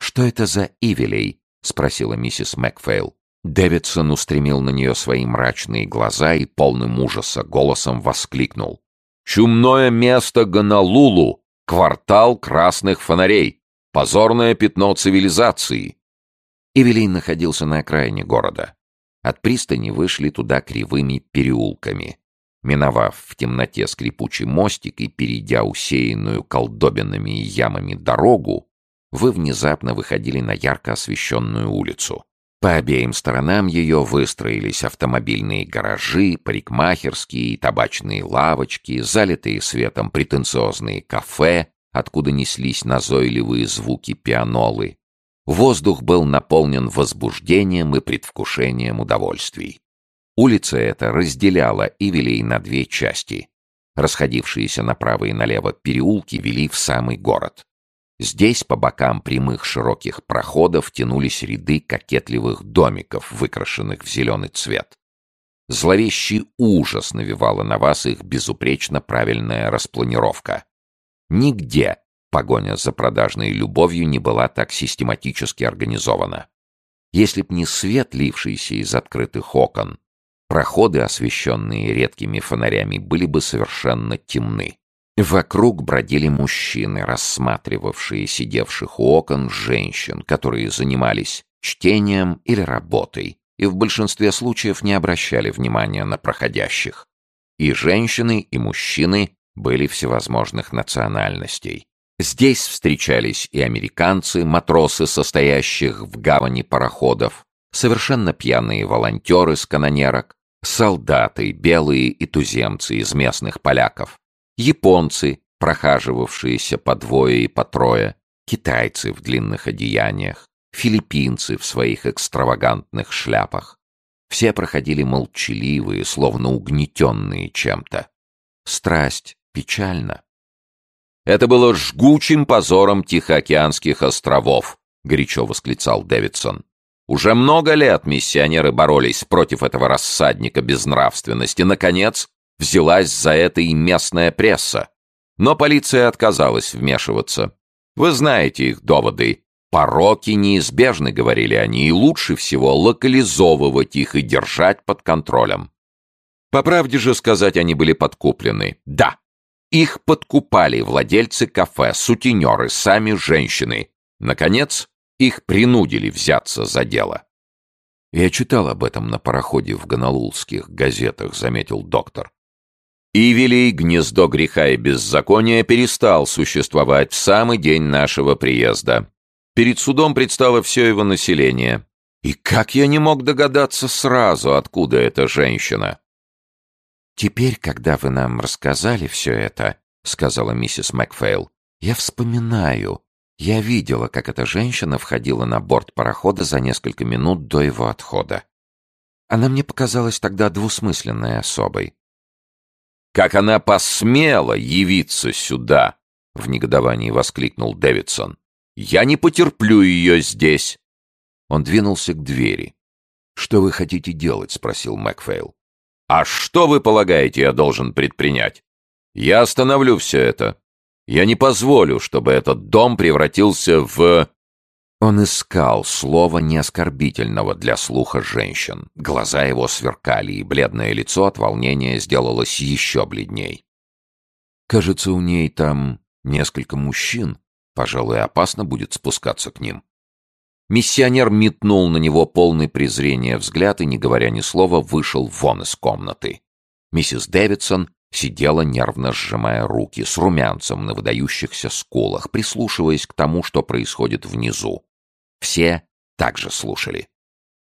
«Что это за Ивелей?» — спросила миссис Макфейл. Дэвидсон устремил на нее свои мрачные глаза и полным ужаса голосом воскликнул. «Чумное место Гонолулу! Квартал красных фонарей! Позорное пятно цивилизации!» Эвелин находился на окраине города. От пристани вышли туда кривыми переулками. Миновав в темноте скрипучий мостик и перейдя усеянную колдобинами и ямами дорогу, вы внезапно выходили на ярко освещенную улицу. По обеим сторонам ее выстроились автомобильные гаражи, парикмахерские и табачные лавочки, залитые светом претенциозные кафе, откуда неслись назойливые звуки пианолы. Воздух был наполнен возбуждением и предвкушением удовольствий. Улица эта разделяла Ивелей на две части. Расходившиеся направо и налево переулки вели в самый город. Здесь по бокам прямых широких проходов тянулись ряды кокетливых домиков, выкрашенных в зеленый цвет. Зловещий ужас навевала на вас их безупречно правильная распланировка. Нигде погоня за продажной любовью не была так систематически организована. Если б не свет, лившийся из открытых окон, проходы, освещенные редкими фонарями, были бы совершенно темны. Вокруг бродили мужчины, рассматривавшие сидевших у окон женщин, которые занимались чтением или работой, и в большинстве случаев не обращали внимания на проходящих. И женщины, и мужчины были всевозможных национальностей. Здесь встречались и американцы, матросы, состоящих в гавани пароходов, совершенно пьяные волонтеры с канонерок, солдаты, белые и туземцы из местных поляков, японцы, прохаживавшиеся по двое и по трое, китайцы в длинных одеяниях, филиппинцы в своих экстравагантных шляпах. Все проходили молчаливые, словно угнетенные чем-то. Страсть печальна. «Это было жгучим позором Тихоокеанских островов», — горячо восклицал Дэвидсон. «Уже много лет миссионеры боролись против этого рассадника безнравственности. Наконец, Взялась за это и местная пресса. Но полиция отказалась вмешиваться. Вы знаете их доводы. Пороки неизбежны, говорили они, и лучше всего локализовывать их и держать под контролем. По правде же сказать, они были подкуплены. Да, их подкупали владельцы кафе, сутенеры, сами женщины. Наконец, их принудили взяться за дело. «Я читал об этом на пароходе в гонолулских газетах», — заметил доктор. Ивелий, гнездо греха и беззакония, перестал существовать в самый день нашего приезда. Перед судом предстало все его население. И как я не мог догадаться сразу, откуда эта женщина? «Теперь, когда вы нам рассказали все это», — сказала миссис Макфейл, — «я вспоминаю. Я видела, как эта женщина входила на борт парохода за несколько минут до его отхода. Она мне показалась тогда двусмысленной особой. Как она посмела явиться сюда!» — в негодовании воскликнул Дэвидсон. «Я не потерплю ее здесь!» Он двинулся к двери. «Что вы хотите делать?» — спросил Макфейл. «А что вы полагаете, я должен предпринять? Я остановлю все это. Я не позволю, чтобы этот дом превратился в...» Он искал слова неоскорбительного для слуха женщин. Глаза его сверкали, и бледное лицо от волнения сделалось еще бледней. «Кажется, у ней там несколько мужчин. Пожалуй, опасно будет спускаться к ним». Миссионер метнул на него полный презрения взгляд и, не говоря ни слова, вышел вон из комнаты. Миссис Дэвидсон сидела, нервно сжимая руки, с румянцем на выдающихся скулах, прислушиваясь к тому, что происходит внизу. Все также слушали.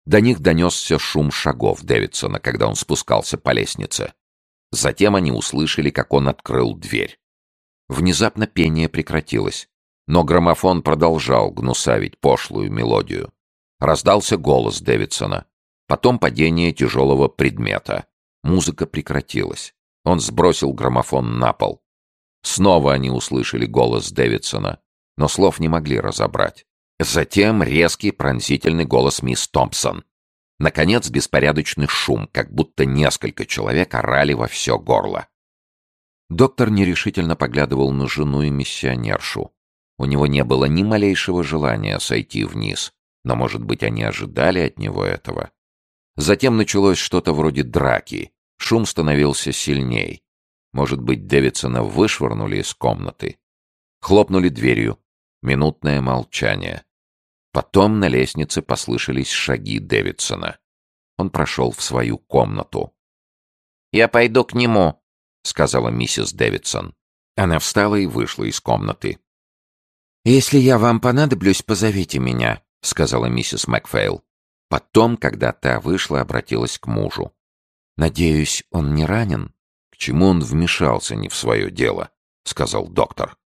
До них донесся шум шагов Дэвидсона, когда он спускался по лестнице. Затем они услышали, как он открыл дверь. Внезапно пение прекратилось, но граммофон продолжал гнусавить пошлую мелодию. Раздался голос Дэвидсона. Потом падение тяжелого предмета. Музыка прекратилась. Он сбросил граммофон на пол. Снова они услышали голос Дэвидсона, но слов не могли разобрать. Затем резкий пронзительный голос мисс Томпсон. Наконец, беспорядочный шум, как будто несколько человек орали во все горло. Доктор нерешительно поглядывал на жену и миссионершу. У него не было ни малейшего желания сойти вниз. Но, может быть, они ожидали от него этого? Затем началось что-то вроде драки. Шум становился сильней. Может быть, Дэвидсона вышвырнули из комнаты. Хлопнули дверью. Минутное молчание. Потом на лестнице послышались шаги Дэвидсона. Он прошел в свою комнату. «Я пойду к нему», — сказала миссис Дэвидсон. Она встала и вышла из комнаты. «Если я вам понадоблюсь, позовите меня», — сказала миссис Макфейл. Потом, когда та вышла, обратилась к мужу. «Надеюсь, он не ранен? К чему он вмешался не в свое дело?» — сказал доктор.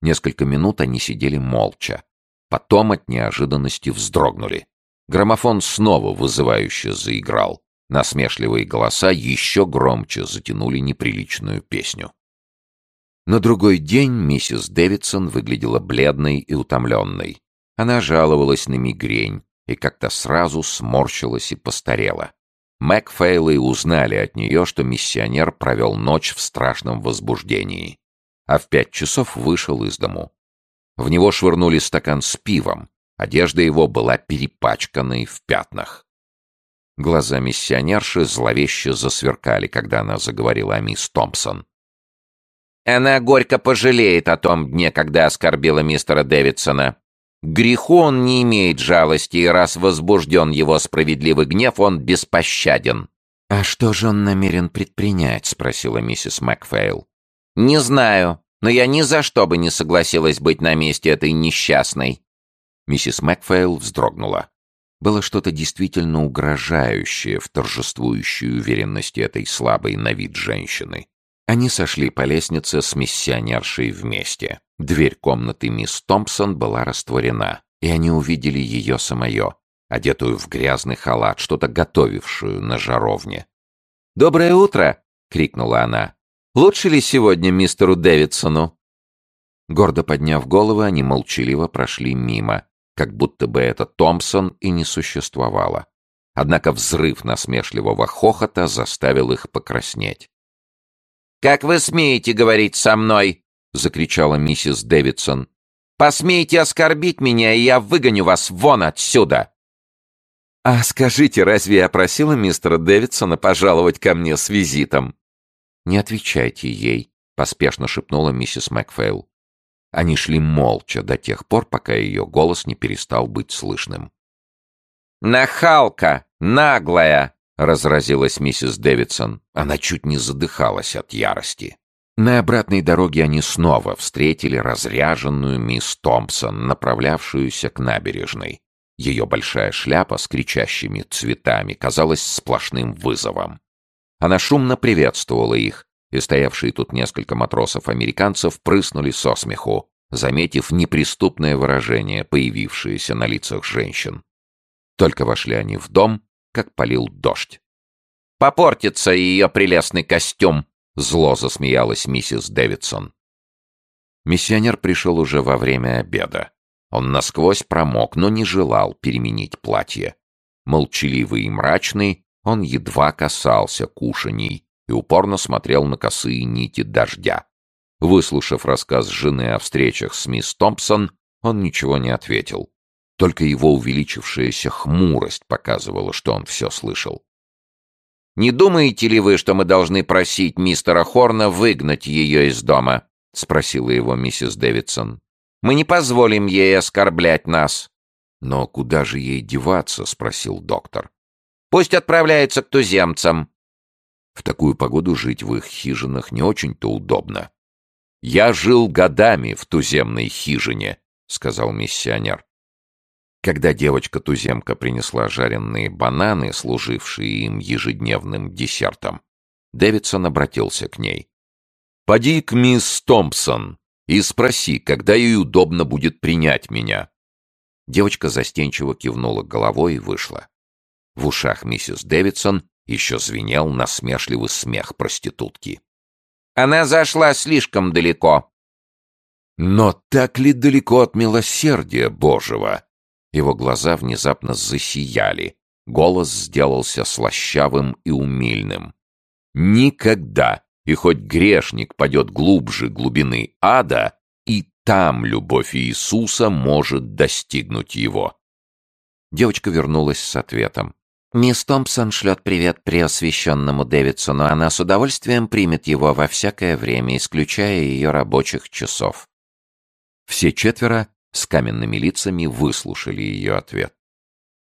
Несколько минут они сидели молча. Потом от неожиданности вздрогнули. Граммофон снова вызывающе заиграл. Насмешливые голоса еще громче затянули неприличную песню. На другой день миссис Дэвидсон выглядела бледной и утомленной. Она жаловалась на мигрень и как-то сразу сморщилась и постарела. Макфейлы узнали от нее, что миссионер провел ночь в страшном возбуждении, а в пять часов вышел из дому. В него швырнули стакан с пивом, одежда его была перепачканной в пятнах. Глаза миссионерши зловеще засверкали, когда она заговорила о мисс Томпсон. Она горько пожалеет о том дне, когда оскорбила мистера Дэвидсона. греху он не имеет жалости, и раз возбужден его справедливый гнев, он беспощаден. «А что же он намерен предпринять?» — спросила миссис Макфейл. «Не знаю, но я ни за что бы не согласилась быть на месте этой несчастной». Миссис Макфейл вздрогнула. Было что-то действительно угрожающее в торжествующей уверенности этой слабой на вид женщины. Они сошли по лестнице с миссионершей вместе. Дверь комнаты мисс Томпсон была растворена, и они увидели ее самое, одетую в грязный халат, что-то готовившую на жаровне. «Доброе утро!» — крикнула она. «Лучше ли сегодня мистеру Дэвидсону?» Гордо подняв головы, они молчаливо прошли мимо, как будто бы это Томпсон и не существовало. Однако взрыв насмешливого хохота заставил их покраснеть. «Как вы смеете говорить со мной?» — закричала миссис Дэвидсон. «Посмеете оскорбить меня, и я выгоню вас вон отсюда!» «А скажите, разве я просила мистера Дэвидсона пожаловать ко мне с визитом?» «Не отвечайте ей», — поспешно шепнула миссис Макфейл. Они шли молча до тех пор, пока ее голос не перестал быть слышным. «Нахалка! Наглая!» Разразилась миссис Дэвидсон. Она чуть не задыхалась от ярости. На обратной дороге они снова встретили разряженную мисс Томпсон, направлявшуюся к набережной. Ее большая шляпа с кричащими цветами казалась сплошным вызовом. Она шумно приветствовала их, и стоявшие тут несколько матросов-американцев прыснули со смеху, заметив неприступное выражение, появившееся на лицах женщин. Только вошли они в дом, как полил дождь. «Попортится ее прелестный костюм!» — зло засмеялась миссис Дэвидсон. Миссионер пришел уже во время обеда. Он насквозь промок, но не желал переменить платье. Молчаливый и мрачный, он едва касался кушаний и упорно смотрел на косые нити дождя. Выслушав рассказ жены о встречах с мисс Томпсон, он ничего не ответил. Только его увеличившаяся хмурость показывала, что он все слышал. «Не думаете ли вы, что мы должны просить мистера Хорна выгнать ее из дома?» — спросила его миссис Дэвидсон. «Мы не позволим ей оскорблять нас». «Но куда же ей деваться?» — спросил доктор. «Пусть отправляется к туземцам». В такую погоду жить в их хижинах не очень-то удобно. «Я жил годами в туземной хижине», — сказал миссионер. Когда девочка-туземка принесла жареные бананы, служившие им ежедневным десертом, Дэвидсон обратился к ней. «Поди к мисс Томпсон и спроси, когда ей удобно будет принять меня». Девочка застенчиво кивнула головой и вышла. В ушах миссис Дэвидсон еще звенел насмешливый смех проститутки. «Она зашла слишком далеко». «Но так ли далеко от милосердия Божьего?» Его глаза внезапно засияли. Голос сделался слащавым и умильным. «Никогда! И хоть грешник падет глубже глубины ада, и там любовь Иисуса может достигнуть его. Девочка вернулась с ответом. «Мисс Томпсон шлет привет преосвященному Дэвидсону. Она с удовольствием примет его во всякое время, исключая ее рабочих часов». Все четверо с каменными лицами выслушали ее ответ.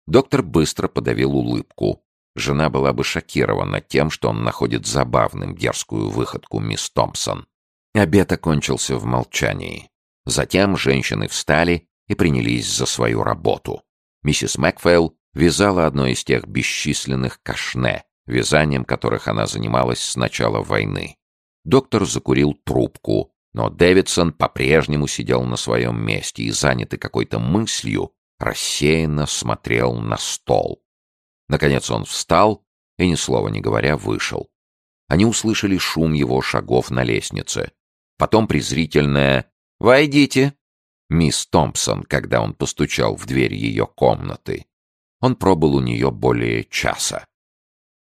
Доктор быстро подавил улыбку. Жена была бы шокирована тем, что он находит забавным дерзкую выходку мисс Томпсон. Обед окончился в молчании. Затем женщины встали и принялись за свою работу. Миссис Макфейл вязала одно из тех бесчисленных кашне, вязанием которых она занималась с начала войны. Доктор закурил трубку, но Дэвидсон по-прежнему сидел на своем месте и, занятый какой-то мыслью, рассеянно смотрел на стол. Наконец он встал и, ни слова не говоря, вышел. Они услышали шум его шагов на лестнице. Потом презрительное «Войдите!» Мисс Томпсон, когда он постучал в дверь ее комнаты. Он пробыл у нее более часа.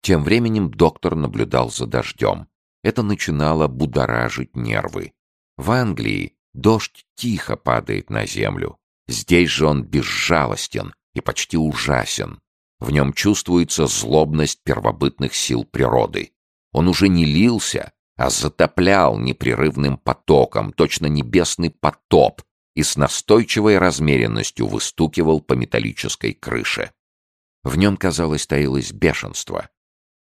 Тем временем доктор наблюдал за дождем. Это начинало будоражить нервы. В Англии дождь тихо падает на землю. Здесь же он безжалостен и почти ужасен. В нем чувствуется злобность первобытных сил природы. Он уже не лился, а затоплял непрерывным потоком, точно небесный потоп, и с настойчивой размеренностью выстукивал по металлической крыше. В нем, казалось, таилось бешенство.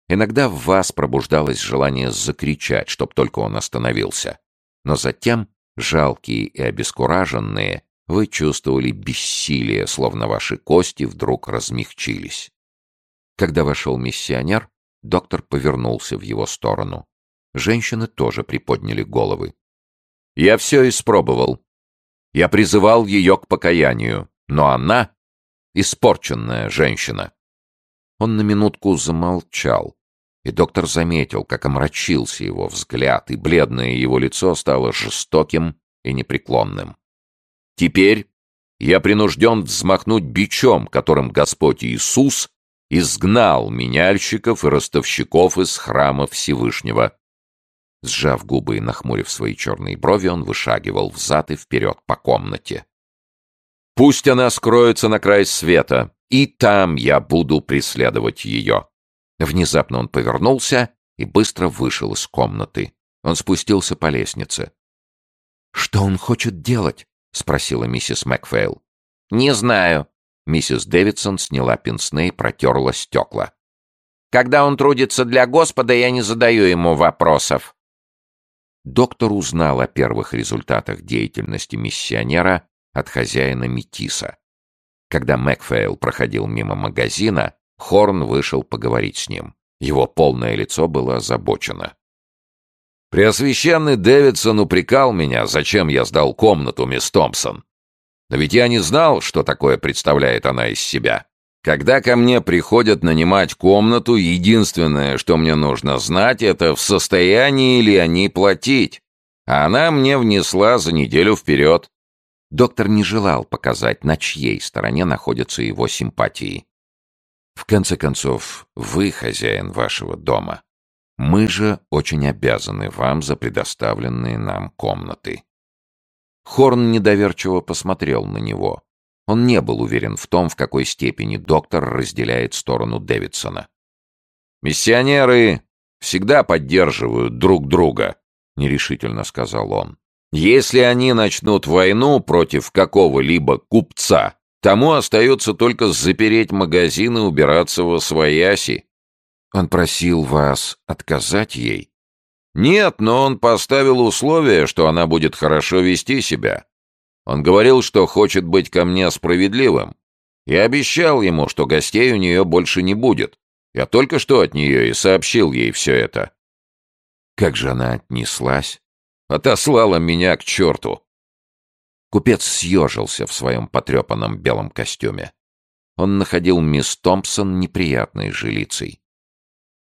Иногда в вас пробуждалось желание закричать, чтоб только он остановился. Но затем, жалкие и обескураженные, вы чувствовали бессилие, словно ваши кости вдруг размягчились. Когда вошел миссионер, доктор повернулся в его сторону. Женщины тоже приподняли головы. «Я все испробовал. Я призывал ее к покаянию, но она испорченная женщина. Он на минутку замолчал, и доктор заметил, как омрачился его взгляд, и бледное его лицо стало жестоким и непреклонным. «Теперь я принужден взмахнуть бичом, которым Господь Иисус изгнал меняльщиков и ростовщиков из храма Всевышнего». Сжав губы и нахмурив свои черные брови, он вышагивал взад и вперед по комнате. Пусть она скроется на край света, и там я буду преследовать ее. Внезапно он повернулся и быстро вышел из комнаты. Он спустился по лестнице. «Что он хочет делать?» — спросила миссис Макфейл. «Не знаю». Миссис Дэвидсон сняла пенсне и протерла стекла. «Когда он трудится для Господа, я не задаю ему вопросов». Доктор узнал о первых результатах деятельности миссионера от хозяина Метиса. Когда Макфейл проходил мимо магазина, Хорн вышел поговорить с ним. Его полное лицо было озабочено. «Преосвященный Дэвидсон упрекал меня, зачем я сдал комнату, мисс Томпсон. Но ведь я не знал, что такое представляет она из себя. Когда ко мне приходят нанимать комнату, единственное, что мне нужно знать, это в состоянии ли они платить. А она мне внесла за неделю вперед. Доктор не желал показать, на чьей стороне находятся его симпатии. В конце концов, вы хозяин вашего дома. Мы же очень обязаны вам за предоставленные нам комнаты. Хорн недоверчиво посмотрел на него. Он не был уверен в том, в какой степени доктор разделяет сторону Дэвидсона. «Миссионеры всегда поддерживают друг друга», — нерешительно сказал он. Если они начнут войну против какого-либо купца, тому остается только запереть магазин и убираться во свояси. Он просил вас отказать ей? Нет, но он поставил условие, что она будет хорошо вести себя. Он говорил, что хочет быть ко мне справедливым. Я обещал ему, что гостей у нее больше не будет. Я только что от нее и сообщил ей все это. Как же она отнеслась? Отослала меня к черту. Купец съежился в своем потрепанном белом костюме. Он находил мисс Томпсон неприятной жилицей.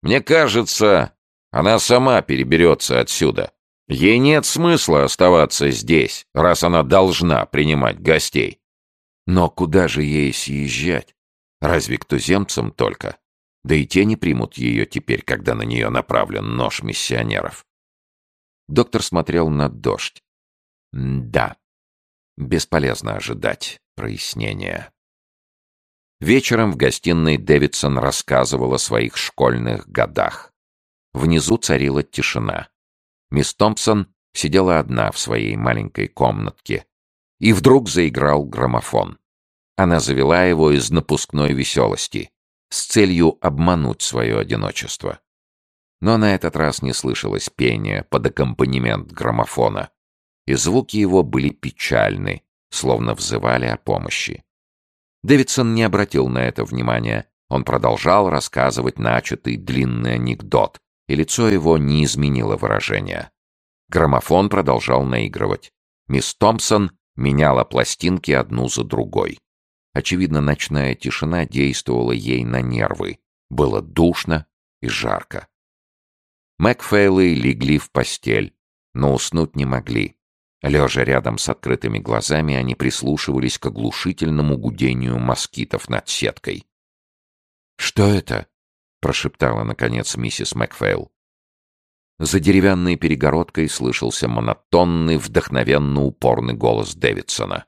«Мне кажется, она сама переберется отсюда. Ей нет смысла оставаться здесь, раз она должна принимать гостей. Но куда же ей съезжать? Разве к туземцам только? Да и те не примут ее теперь, когда на нее направлен нож миссионеров. Доктор смотрел на дождь. Да, бесполезно ожидать прояснения. Вечером в гостиной Дэвидсон рассказывал о своих школьных годах. Внизу царила тишина. Мисс Томпсон сидела одна в своей маленькой комнатке. И вдруг заиграл граммофон. Она завела его из напускной веселости, с целью обмануть свое одиночество. Но на этот раз не слышалось пения под аккомпанемент граммофона, и звуки его были печальны, словно взывали о помощи. Дэвидсон не обратил на это внимания. Он продолжал рассказывать начатый длинный анекдот, и лицо его не изменило выражения. Граммофон продолжал наигрывать. Мисс Томпсон меняла пластинки одну за другой. Очевидно, ночная тишина действовала ей на нервы. Было душно и жарко. Макфейлы легли в постель, но уснуть не могли. Лежа рядом с открытыми глазами, они прислушивались к оглушительному гудению москитов над сеткой. «Что это?» — прошептала, наконец, миссис Макфейл. За деревянной перегородкой слышался монотонный, вдохновенно упорный голос Дэвидсона.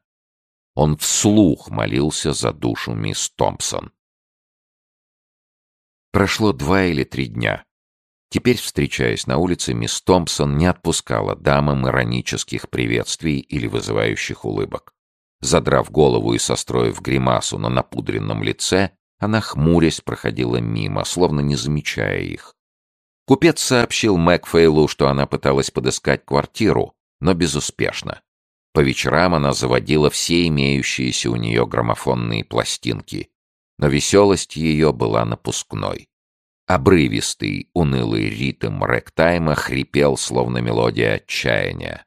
Он вслух молился за душу мисс Томпсон. Прошло два или три дня. Теперь, встречаясь на улице, мисс Томпсон не отпускала дамам иронических приветствий или вызывающих улыбок. Задрав голову и состроив гримасу на напудренном лице, она, хмурясь, проходила мимо, словно не замечая их. Купец сообщил Макфейлу, что она пыталась подыскать квартиру, но безуспешно. По вечерам она заводила все имеющиеся у нее граммофонные пластинки, но веселость ее была напускной. Обрывистый, унылый ритм рэктайма хрипел, словно мелодия отчаяния.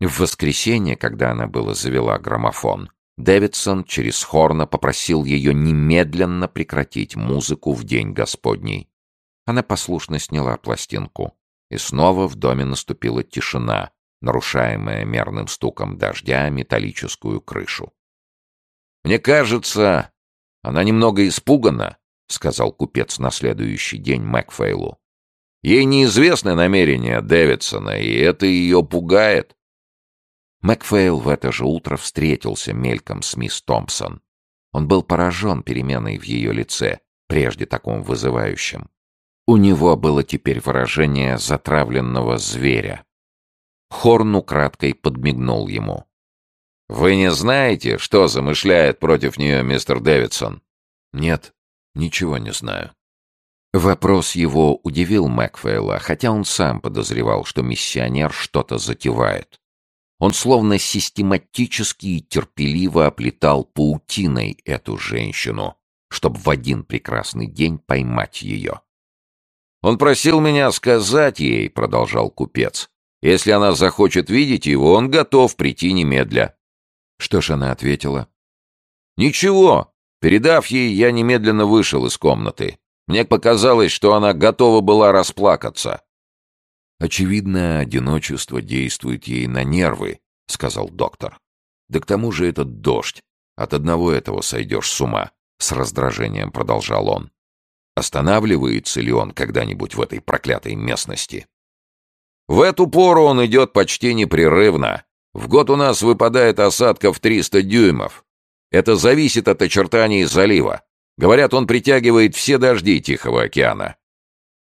В воскресенье, когда она была завела граммофон, Дэвидсон через Хорна попросил ее немедленно прекратить музыку в День Господний. Она послушно сняла пластинку, и снова в доме наступила тишина, нарушаемая мерным стуком дождя металлическую крышу. «Мне кажется, она немного испугана», — сказал купец на следующий день Макфейлу. «Ей неизвестны намерения Дэвидсона, и это ее пугает». Макфейл в это же утро встретился мельком с мисс Томпсон. Он был поражен переменой в ее лице, прежде таком вызывающем. У него было теперь выражение затравленного зверя. Хорн украдкой подмигнул ему. «Вы не знаете, что замышляет против нее мистер Дэвидсон?» «Нет, ничего не знаю». Вопрос его удивил Макфейла, хотя он сам подозревал, что миссионер что-то затевает. Он словно систематически и терпеливо оплетал паутиной эту женщину, чтобы в один прекрасный день поймать ее. «Он просил меня сказать ей», — продолжал купец, если она захочет видеть его, он готов прийти немедля». Что ж она ответила? «Ничего. Передав ей, я немедленно вышел из комнаты. Мне показалось, что она готова была расплакаться». «Очевидно, одиночество действует ей на нервы», — сказал доктор. «Да к тому же этот дождь. От одного этого сойдешь с ума», — с раздражением продолжал он. «Останавливается ли он когда-нибудь в этой проклятой местности?» В эту пору он идет почти непрерывно. В год у нас выпадает осадков 300 дюймов. Это зависит от очертаний залива. Говорят, он притягивает все дожди Тихого океана.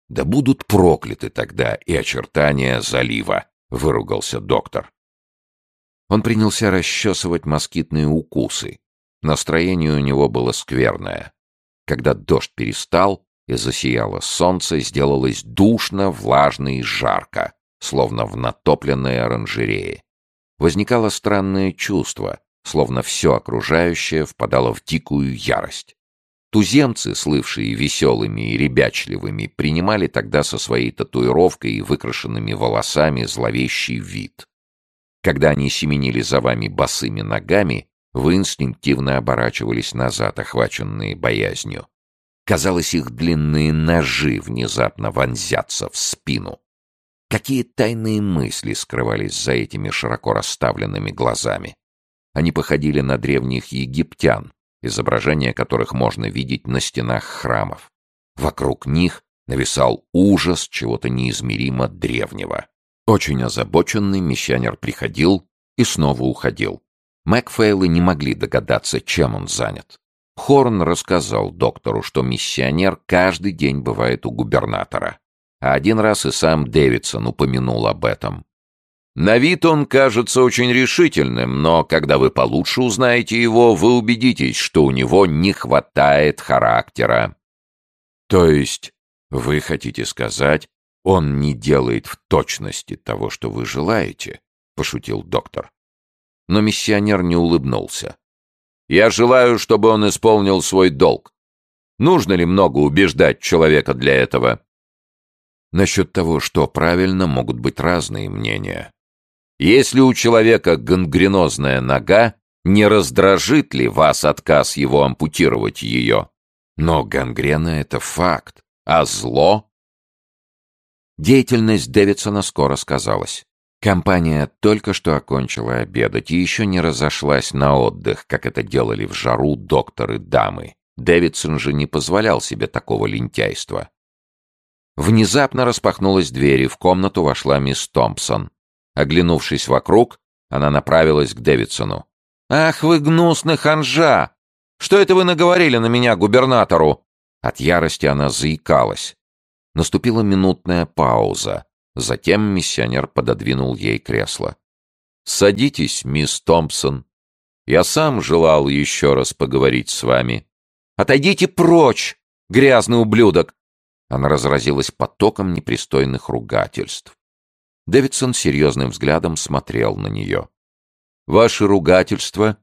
«Да будут прокляты тогда и очертания залива», — выругался доктор. Он принялся расчесывать москитные укусы. Настроение у него было скверное. Когда дождь перестал и засияло солнце, сделалось душно, влажно и жарко словно в натопленной оранжерее. Возникало странное чувство, словно все окружающее впадало в дикую ярость. Туземцы, слывшие веселыми и ребячливыми, принимали тогда со своей татуировкой и выкрашенными волосами зловещий вид. Когда они семенили за вами босыми ногами, вы инстинктивно оборачивались назад, охваченные боязнью. Казалось, их длинные ножи внезапно вонзятся в спину. Какие тайные мысли скрывались за этими широко расставленными глазами? Они походили на древних египтян, изображения которых можно видеть на стенах храмов. Вокруг них нависал ужас чего-то неизмеримо древнего. Очень озабоченный миссионер приходил и снова уходил. Макфейлы не могли догадаться, чем он занят. Хорн рассказал доктору, что миссионер каждый день бывает у губернатора. А один раз и сам Дэвидсон упомянул об этом. На вид он кажется очень решительным, но когда вы получше узнаете его, вы убедитесь, что у него не хватает характера. То есть, вы хотите сказать, он не делает в точности того, что вы желаете? Пошутил доктор. Но миссионер не улыбнулся. Я желаю, чтобы он исполнил свой долг. Нужно ли много убеждать человека для этого? Насчет того, что правильно, могут быть разные мнения. Если у человека гангренозная нога, не раздражит ли вас отказ его ампутировать ее? Но гангрена — это факт, а зло? Деятельность Дэвидсона скоро сказалась. Компания только что окончила обедать и еще не разошлась на отдых, как это делали в жару докторы дамы. Дэвидсон же не позволял себе такого лентяйства. Внезапно распахнулась дверь, и в комнату вошла мисс Томпсон. Оглянувшись вокруг, она направилась к Дэвидсону. «Ах вы гнусный ханжа! Что это вы наговорили на меня, губернатору?» От ярости она заикалась. Наступила минутная пауза. Затем миссионер пододвинул ей кресло. «Садитесь, мисс Томпсон. Я сам желал еще раз поговорить с вами». «Отойдите прочь, грязный ублюдок!» Она разразилась потоком непристойных ругательств. Дэвидсон серьезным взглядом смотрел на нее. «Ваши ругательства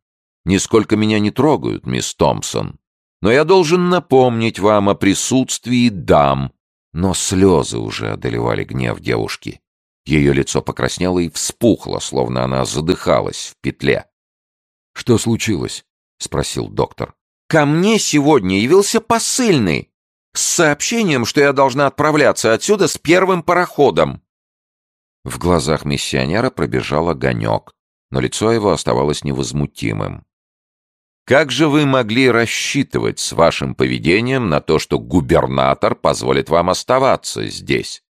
нисколько меня не трогают, мисс Томпсон, но я должен напомнить вам о присутствии дам». Но слезы уже одолевали гнев девушки. Ее лицо покраснело и вспухло, словно она задыхалась в петле. «Что случилось?» — спросил доктор. «Ко мне сегодня явился посыльный с сообщением, что я должна отправляться отсюда с первым пароходом». В глазах миссионера пробежал огонек, но лицо его оставалось невозмутимым. «Как же вы могли рассчитывать с вашим поведением на то, что губернатор позволит вам оставаться здесь?»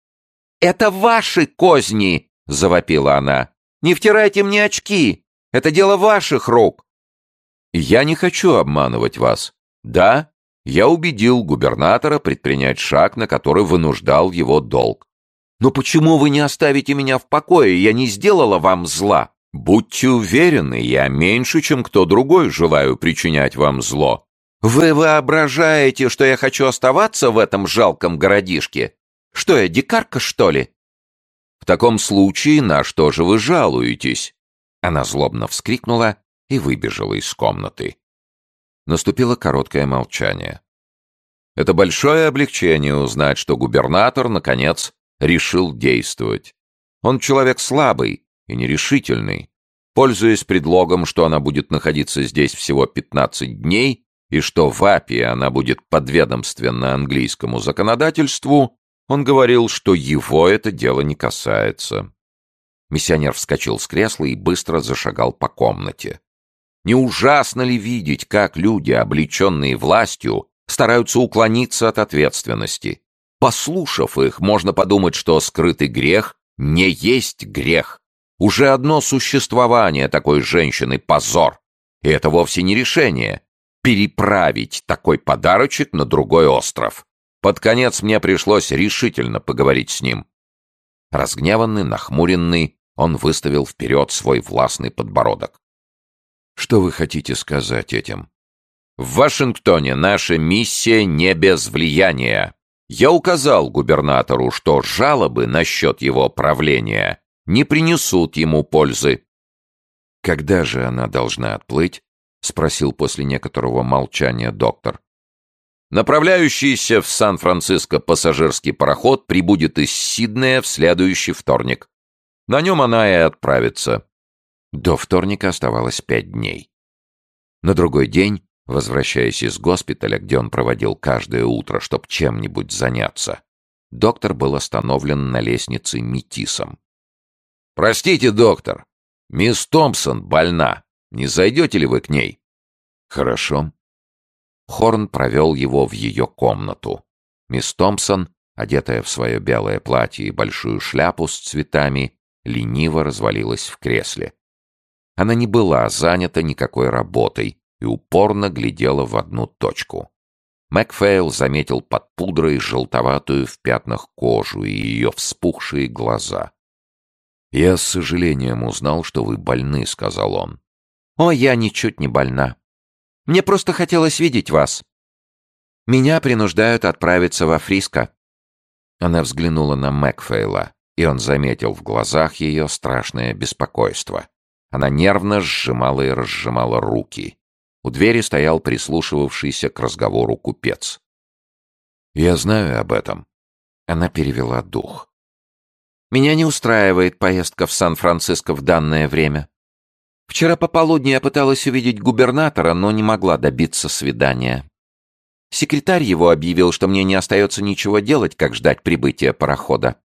«Это ваши козни!» — завопила она. «Не втирайте мне очки! Это дело ваших рук!» «Я не хочу обманывать вас. Да, я убедил губернатора предпринять шаг, на который вынуждал его долг. «Но почему вы не оставите меня в покое? Я не сделала вам зла!» «Будьте уверены, я меньше, чем кто другой желаю причинять вам зло. Вы воображаете, что я хочу оставаться в этом жалком городишке? Что я, дикарка, что ли?» «В таком случае на что же вы жалуетесь?» Она злобно вскрикнула и выбежала из комнаты. Наступило короткое молчание. Это большое облегчение узнать, что губернатор, наконец, решил действовать. Он человек слабый и нерешительный. Пользуясь предлогом, что она будет находиться здесь всего 15 дней и что в Апии она будет подведомственна английскому законодательству, он говорил, что его это дело не касается. Миссионер вскочил с кресла и быстро зашагал по комнате. Не ужасно ли видеть, как люди, облеченные властью, стараются уклониться от ответственности? Послушав их, можно подумать, что скрытый грех не есть грех. Уже одно существование такой женщины — позор. И это вовсе не решение — переправить такой подарочек на другой остров. Под конец мне пришлось решительно поговорить с ним. Разгневанный, нахмуренный, он выставил вперед свой властный подбородок. «Что вы хотите сказать этим?» «В Вашингтоне наша миссия не без влияния. Я указал губернатору, что жалобы насчет его правления не принесут ему пользы. «Когда же она должна отплыть?» — спросил после некоторого молчания доктор. Направляющийся в Сан-Франциско пассажирский пароход прибудет из Сиднея в следующий вторник. На нем она и отправится. До вторника оставалось пять дней. На другой день Возвращаясь из госпиталя, где он проводил каждое утро, чтобы чем-нибудь заняться, доктор был остановлен на лестнице метисом. «Простите, доктор, мисс Томпсон больна. Не зайдете ли вы к ней?» «Хорошо». Хорн провел его в ее комнату. Мисс Томпсон, одетая в свое белое платье и большую шляпу с цветами, лениво развалилась в кресле. Она не была занята никакой работой, и упорно глядела в одну точку. Макфейл заметил под пудрой желтоватую в пятнах кожу и ее вспухшие глаза. «Я с сожалением узнал, что вы больны», — сказал он. «О, я ничуть не больна. Мне просто хотелось видеть вас. Меня принуждают отправиться во Фриско». Она взглянула на Макфейла, и он заметил в глазах ее страшное беспокойство. Она нервно сжимала и разжимала руки. У двери стоял прислушивавшийся к разговору купец. «Я знаю об этом». Она перевела дух. «Меня не устраивает поездка в Сан-Франциско в данное время. Вчера пополудни я пыталась увидеть губернатора, но не могла добиться свидания. Секретарь его объявил, что мне не остается ничего делать, как ждать прибытия парохода.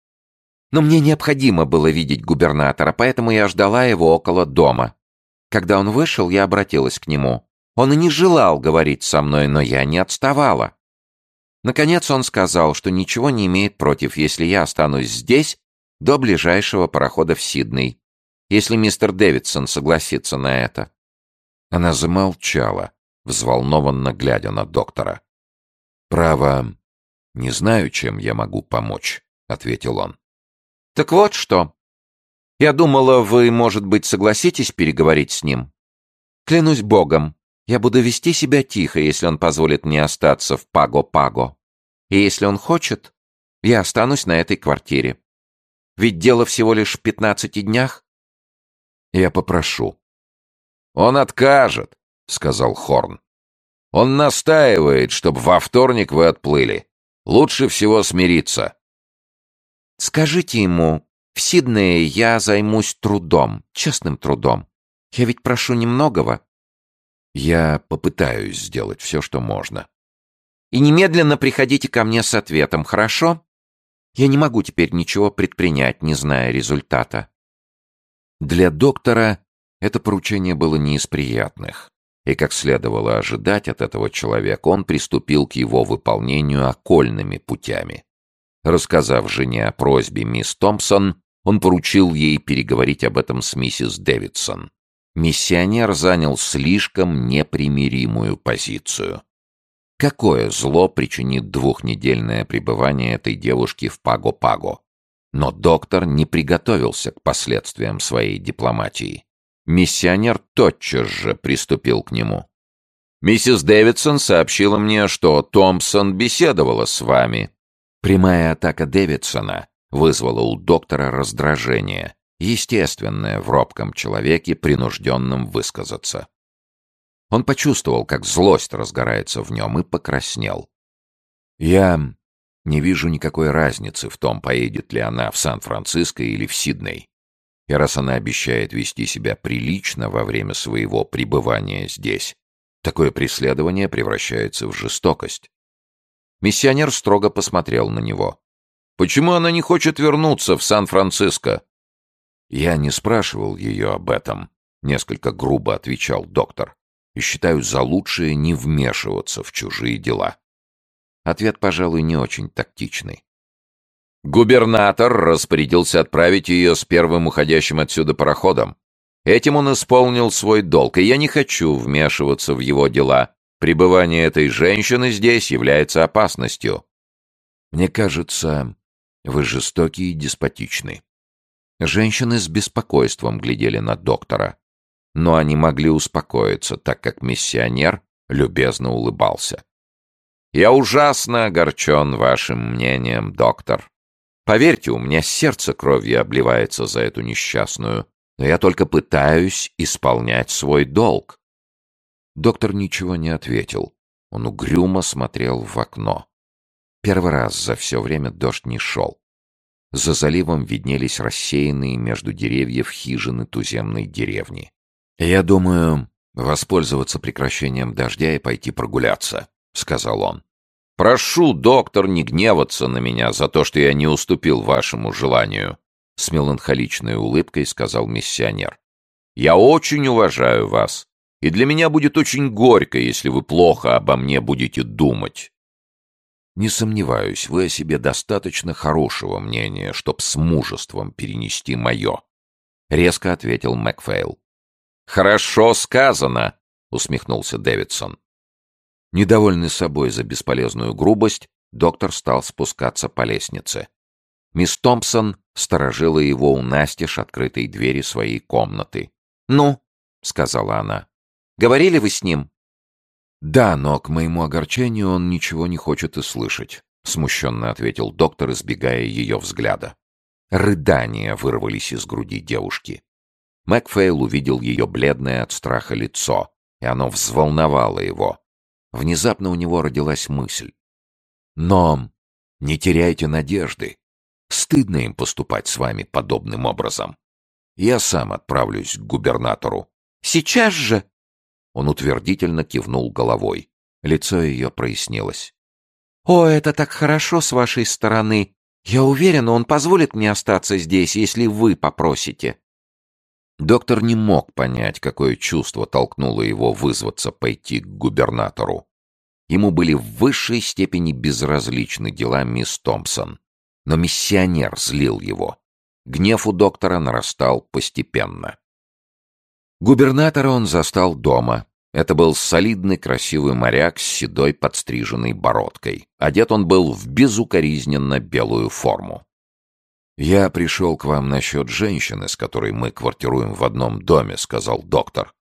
Но мне необходимо было видеть губернатора, поэтому я ждала его около дома. Когда он вышел, я обратилась к нему. Он и не желал говорить со мной, но я не отставала. Наконец он сказал, что ничего не имеет против, если я останусь здесь до ближайшего парохода в Сидней, если мистер Дэвидсон согласится на это. Она замолчала, взволнованно глядя на доктора. «Право, не знаю, чем я могу помочь», — ответил он. «Так вот что. Я думала, вы, может быть, согласитесь переговорить с ним? Клянусь богом, я буду вести себя тихо, если он позволит мне остаться в Паго-Паго. И если он хочет, я останусь на этой квартире. Ведь дело всего лишь в пятнадцати днях. Я попрошу. Он откажет, сказал Хорн. Он настаивает, чтобы во вторник вы отплыли. Лучше всего смириться. Скажите ему, в Сиднее я займусь трудом, честным трудом. Я ведь прошу немногого. Я попытаюсь сделать все, что можно. И немедленно приходите ко мне с ответом, хорошо? Я не могу теперь ничего предпринять, не зная результата. Для доктора это поручение было не из приятных. И, как следовало ожидать от этого человека, он приступил к его выполнению окольными путями. Рассказав жене о просьбе мисс Томпсон, он поручил ей переговорить об этом с миссис Дэвидсон. Миссионер занял слишком непримиримую позицию. Какое зло причинит двухнедельное пребывание этой девушки в Паго-Паго? Но доктор не приготовился к последствиям своей дипломатии. Миссионер тотчас же приступил к нему. «Миссис Дэвидсон сообщила мне, что Томпсон беседовала с вами. Прямая атака Дэвидсона вызвала у доктора раздражение, естественное в робком человеке, принужденном высказаться. Он почувствовал, как злость разгорается в нем, и покраснел. «Я не вижу никакой разницы в том, поедет ли она в Сан-Франциско или в Сидней. И раз она обещает вести себя прилично во время своего пребывания здесь, такое преследование превращается в жестокость. Миссионер строго посмотрел на него. «Почему она не хочет вернуться в Сан-Франциско?» «Я не спрашивал ее об этом», — несколько грубо отвечал доктор. «И считаю за лучшее не вмешиваться в чужие дела». Ответ, пожалуй, не очень тактичный. Губернатор распорядился отправить ее с первым уходящим отсюда пароходом. Этим он исполнил свой долг, и я не хочу вмешиваться в его дела, Пребывание этой женщины здесь является опасностью. Мне кажется, вы жестокий и деспотичны. Женщины с беспокойством глядели на доктора. Но они могли успокоиться, так как миссионер любезно улыбался. «Я ужасно огорчен вашим мнением, доктор. Поверьте, у меня сердце кровью обливается за эту несчастную, но я только пытаюсь исполнять свой долг. Доктор ничего не ответил. Он угрюмо смотрел в окно. Первый раз за все время дождь не шел. За заливом виднелись рассеянные между деревьев хижины туземной деревни. «Я думаю, воспользоваться прекращением дождя и пойти прогуляться», — сказал он. «Прошу, доктор, не гневаться на меня за то, что я не уступил вашему желанию», — с меланхоличной улыбкой сказал миссионер. «Я очень уважаю вас и для меня будет очень горько, если вы плохо обо мне будете думать. Не сомневаюсь, вы о себе достаточно хорошего мнения, чтоб с мужеством перенести мое. Резко ответил Макфейл. Хорошо сказано, — усмехнулся Дэвидсон. Недовольный собой за бесполезную грубость, доктор стал спускаться по лестнице. Мисс Томпсон сторожила его у настежь открытой двери своей комнаты. «Ну?» — сказала она. «Говорили вы с ним?» «Да, но, к моему огорчению, он ничего не хочет и слышать», — смущенно ответил доктор, избегая ее взгляда. Рыдания вырвались из груди девушки. Макфейл увидел ее бледное от страха лицо, и оно взволновало его. Внезапно у него родилась мысль. «Но не теряйте надежды. Стыдно им поступать с вами подобным образом. Я сам отправлюсь к губернатору». «Сейчас же!» Он утвердительно кивнул головой. Лицо ее прояснилось. «О, это так хорошо с вашей стороны. Я уверена, он позволит мне остаться здесь, если вы попросите». Доктор не мог понять, какое чувство толкнуло его вызваться пойти к губернатору. Ему были в высшей степени безразличны дела мисс Томпсон. Но миссионер злил его. Гнев у доктора нарастал постепенно. Губернатора он застал дома. Это был солидный красивый моряк с седой подстриженной бородкой. Одет он был в безукоризненно белую форму. «Я пришел к вам насчет женщины, с которой мы квартируем в одном доме», — сказал доктор.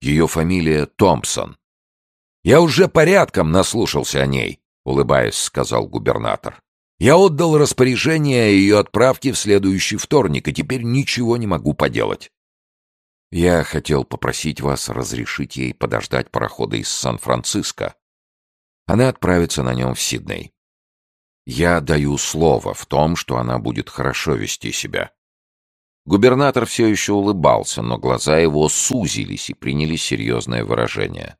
«Ее фамилия Томпсон». «Я уже порядком наслушался о ней», — улыбаясь, сказал губернатор. «Я отдал распоряжение о ее отправке в следующий вторник, и теперь ничего не могу поделать». Я хотел попросить вас разрешить ей подождать парохода из Сан-Франциско. Она отправится на нем в Сидней. Я даю слово в том, что она будет хорошо вести себя. Губернатор все еще улыбался, но глаза его сузились и приняли серьезное выражение.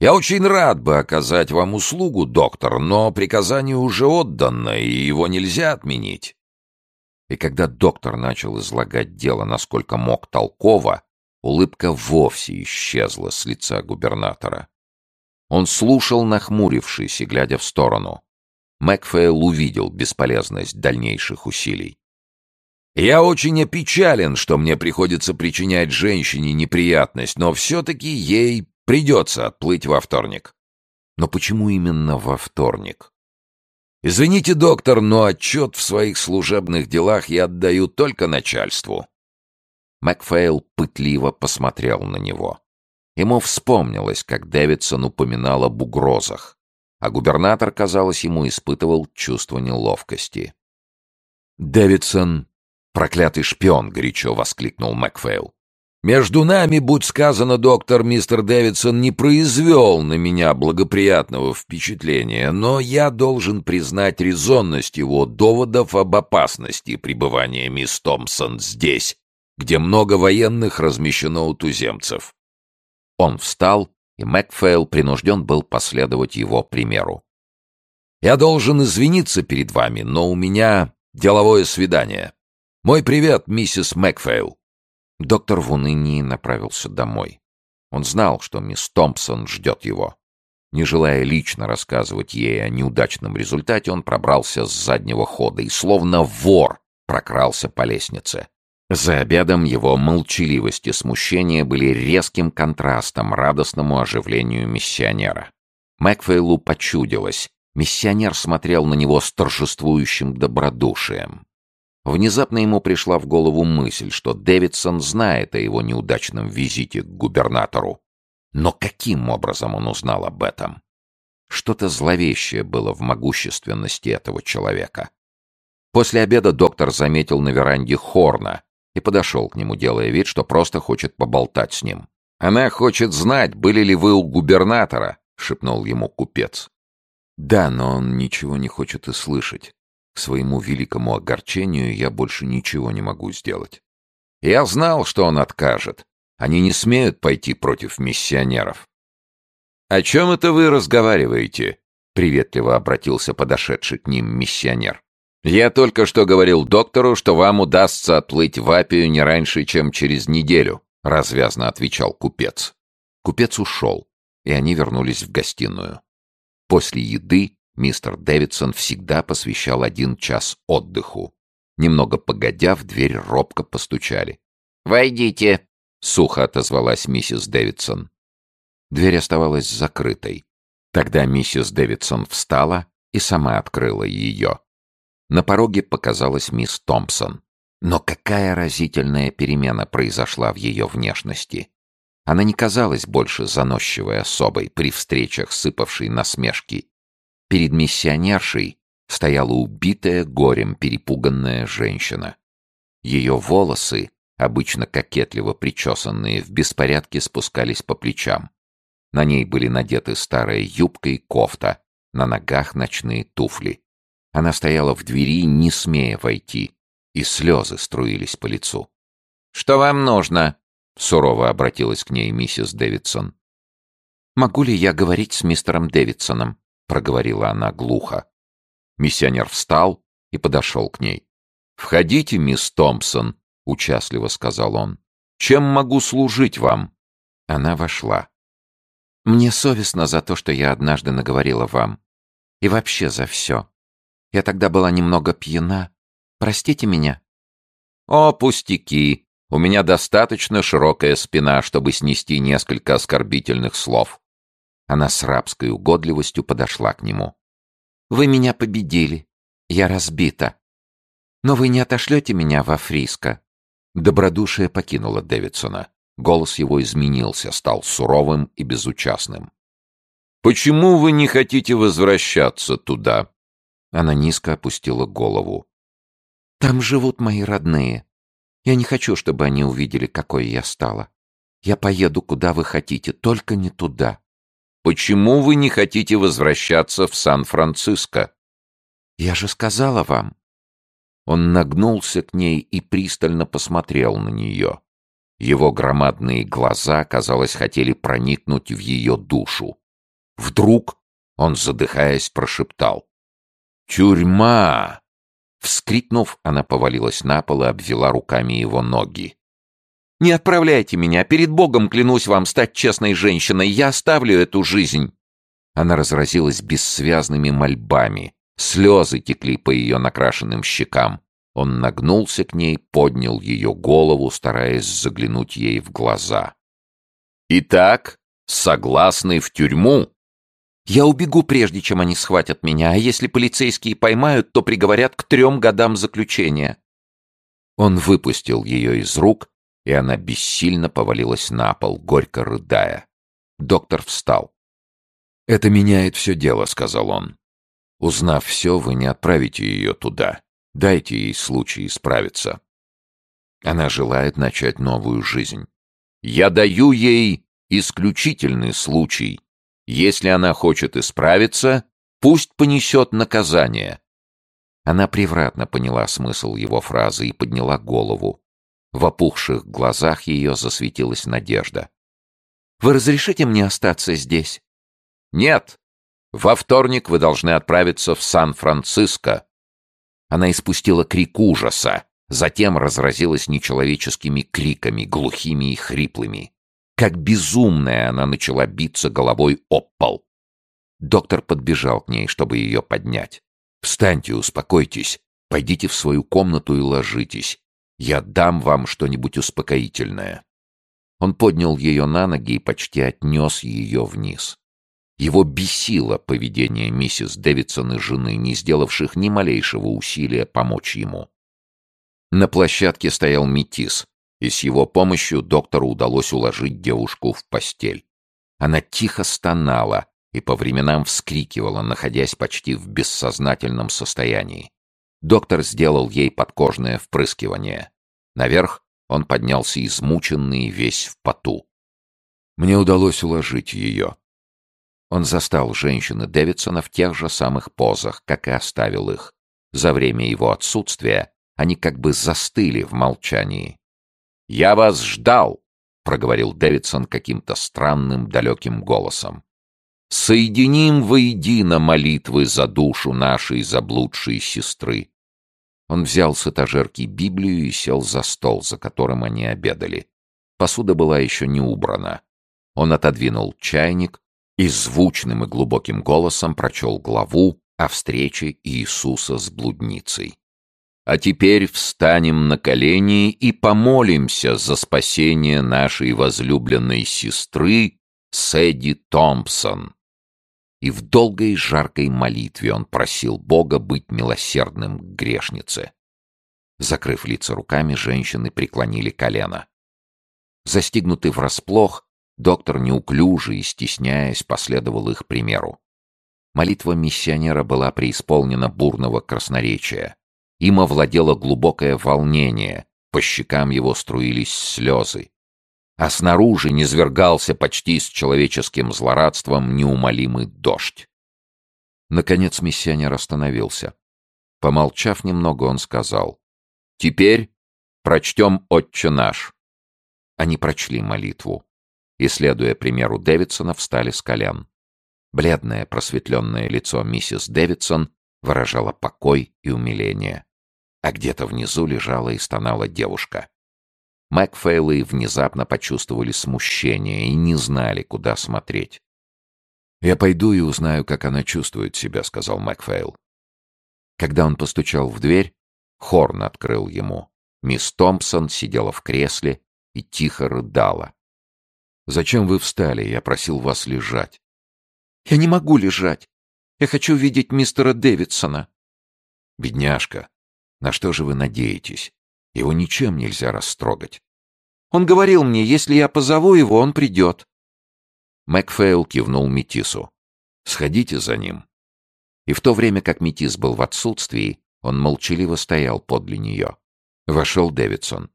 «Я очень рад бы оказать вам услугу, доктор, но приказание уже отдано, и его нельзя отменить. И когда доктор начал излагать дело, насколько мог толково, улыбка вовсе исчезла с лица губернатора. Он слушал, нахмурившись и глядя в сторону. Макфейл увидел бесполезность дальнейших усилий. «Я очень опечален, что мне приходится причинять женщине неприятность, но все-таки ей придется отплыть во вторник». «Но почему именно во вторник?» Извините, доктор, но отчет в своих служебных делах я отдаю только начальству. Макфейл пытливо посмотрел на него. Ему вспомнилось, как Дэвидсон упоминал об угрозах, а губернатор, казалось, ему испытывал чувство неловкости. «Дэвидсон — проклятый шпион!» — горячо воскликнул Макфейл. Между нами, будь сказано, доктор мистер Дэвидсон не произвел на меня благоприятного впечатления, но я должен признать резонность его доводов об опасности пребывания мисс Томпсон здесь, где много военных размещено у туземцев. Он встал, и Макфейл принужден был последовать его примеру. «Я должен извиниться перед вами, но у меня деловое свидание. Мой привет, миссис Макфейл. Доктор в унынии направился домой. Он знал, что мисс Томпсон ждет его. Не желая лично рассказывать ей о неудачном результате, он пробрался с заднего хода и, словно вор, прокрался по лестнице. За обедом его молчаливость и смущение были резким контрастом радостному оживлению миссионера. Макфейлу почудилось. Миссионер смотрел на него с торжествующим добродушием. Внезапно ему пришла в голову мысль, что Дэвидсон знает о его неудачном визите к губернатору. Но каким образом он узнал об этом? Что-то зловещее было в могущественности этого человека. После обеда доктор заметил на веранде Хорна и подошел к нему, делая вид, что просто хочет поболтать с ним. «Она хочет знать, были ли вы у губернатора», — шепнул ему купец. «Да, но он ничего не хочет и слышать. Своему великому огорчению я больше ничего не могу сделать. Я знал, что он откажет. Они не смеют пойти против миссионеров. «О чем это вы разговариваете?» — приветливо обратился подошедший к ним миссионер. «Я только что говорил доктору, что вам удастся отплыть в Апию не раньше, чем через неделю», — развязно отвечал купец. Купец ушел, и они вернулись в гостиную. После еды Мистер Дэвидсон всегда посвящал один час отдыху. Немного погодя, в дверь робко постучали. «Войдите!» — сухо отозвалась миссис Дэвидсон. Дверь оставалась закрытой. Тогда миссис Дэвидсон встала и сама открыла ее. На пороге показалась мисс Томпсон. Но какая разительная перемена произошла в ее внешности. Она не казалась больше заносчивой особой при встречах сыпавшей насмешки. Перед миссионершей стояла убитая горем перепуганная женщина. Ее волосы, обычно кокетливо причесанные, в беспорядке спускались по плечам. На ней были надеты старая юбка и кофта, на ногах ночные туфли. Она стояла в двери, не смея войти, и слезы струились по лицу. «Что вам нужно?» — сурово обратилась к ней миссис Дэвидсон. «Могу ли я говорить с мистером Дэвидсоном?» — проговорила она глухо. Миссионер встал и подошел к ней. «Входите, мисс Томпсон», — участливо сказал он. «Чем могу служить вам?» Она вошла. «Мне совестно за то, что я однажды наговорила вам. И вообще за все. Я тогда была немного пьяна. Простите меня». «О, пустяки! У меня достаточно широкая спина, чтобы снести несколько оскорбительных слов». Она с рабской угодливостью подошла к нему. «Вы меня победили. Я разбита. Но вы не отошлете меня во Фриско?» Добродушие покинуло Дэвидсона. Голос его изменился, стал суровым и безучастным. «Почему вы не хотите возвращаться туда?» Она низко опустила голову. «Там живут мои родные. Я не хочу, чтобы они увидели, какой я стала. Я поеду, куда вы хотите, только не туда». «Почему вы не хотите возвращаться в Сан-Франциско?» «Я же сказала вам». Он нагнулся к ней и пристально посмотрел на нее. Его громадные глаза, казалось, хотели проникнуть в ее душу. Вдруг он, задыхаясь, прошептал. «Тюрьма!» Вскрикнув, она повалилась на пол и обвела руками его ноги. «Не отправляйте меня! Перед Богом клянусь вам стать честной женщиной! Я оставлю эту жизнь!» Она разразилась бессвязными мольбами. Слезы текли по ее накрашенным щекам. Он нагнулся к ней, поднял ее голову, стараясь заглянуть ей в глаза. «Итак, согласны в тюрьму?» Я убегу, прежде чем они схватят меня, а если полицейские поймают, то приговорят к трем годам заключения». Он выпустил ее из рук, и она бессильно повалилась на пол, горько рыдая. Доктор встал. «Это меняет все дело», — сказал он. «Узнав все, вы не отправите ее туда. Дайте ей случай исправиться. Она желает начать новую жизнь. Я даю ей исключительный случай, если она хочет исправиться, пусть понесет наказание. Она превратно поняла смысл его фразы и подняла голову. В опухших глазах ее засветилась надежда. «Вы разрешите мне остаться здесь?» «Нет. Во вторник вы должны отправиться в Сан-Франциско». Она испустила крик ужаса, затем разразилась нечеловеческими криками, глухими и хриплыми. Как безумная она начала биться головой об пол. Доктор подбежал к ней, чтобы ее поднять. «Встаньте, успокойтесь. Пойдите в свою комнату и ложитесь. Я дам вам что-нибудь успокоительное». Он поднял ее на ноги и почти отнес ее вниз. Его бесило поведение миссис Дэвидсон и жены, не сделавших ни малейшего усилия помочь ему. На площадке стоял метис, и с его помощью доктору удалось уложить девушку в постель. Она тихо стонала и по временам вскрикивала, находясь почти в бессознательном состоянии. Доктор сделал ей подкожное впрыскивание. Наверх он поднялся измученный, весь в поту. Мне удалось уложить ее. Он застал женщины Дэвидсона в тех же самых позах, как и оставил их. За время его отсутствия они как бы застыли в молчании. «Я вас ждал!» — проговорил Дэвидсон каким-то странным далеким голосом. «Соединим воедино молитвы за душу нашей заблудшей сестры». Он взял с этажерки Библию и сел за стол, за которым они обедали. Посуда была еще не убрана. Он отодвинул чайник и звучным и глубоким голосом прочел главу о встрече Иисуса с блудницей. А теперь встанем на колени и помолимся за спасение нашей возлюбленной сестры Сэдди Томпсон. И в долгой жаркой молитве он просил Бога быть милосердным к грешнице. Закрыв лица руками, женщины преклонили колено. Застигнутый врасплох, доктор неуклюже и стесняясь последовал их примеру. Молитва миссионера была преисполнена бурного красноречия. Им овладело глубокое волнение, по щекам его струились слезы. А снаружи низвергался почти с человеческим злорадством неумолимый дождь. Наконец миссионер остановился. Помолчав немного, он сказал, «Теперь прочтем «Отче наш». Они прочли молитву и, следуя примеру Дэвидсона, встали с колен. Бледное просветленное лицо миссис Дэвидсон выражало покой и умиление а где-то внизу лежала и стонала девушка. Макфейлы внезапно почувствовали смущение и не знали, куда смотреть. «Я пойду и узнаю, как она чувствует себя», — сказал Макфейл. Когда он постучал в дверь, Хорн открыл ему. Мисс Томпсон сидела в кресле и тихо рыдала. «Зачем вы встали? Я просил вас лежать». «Я не могу лежать. Я хочу видеть мистера Дэвидсона». «Бедняжка, на что же вы надеетесь? Его ничем нельзя растрогать. Он говорил мне, если я позову его, он придет. Макфейл кивнул Метису. «Сходите за ним». И в то время как Метис был в отсутствии, он молчаливо стоял подле нее. Вошел Дэвидсон.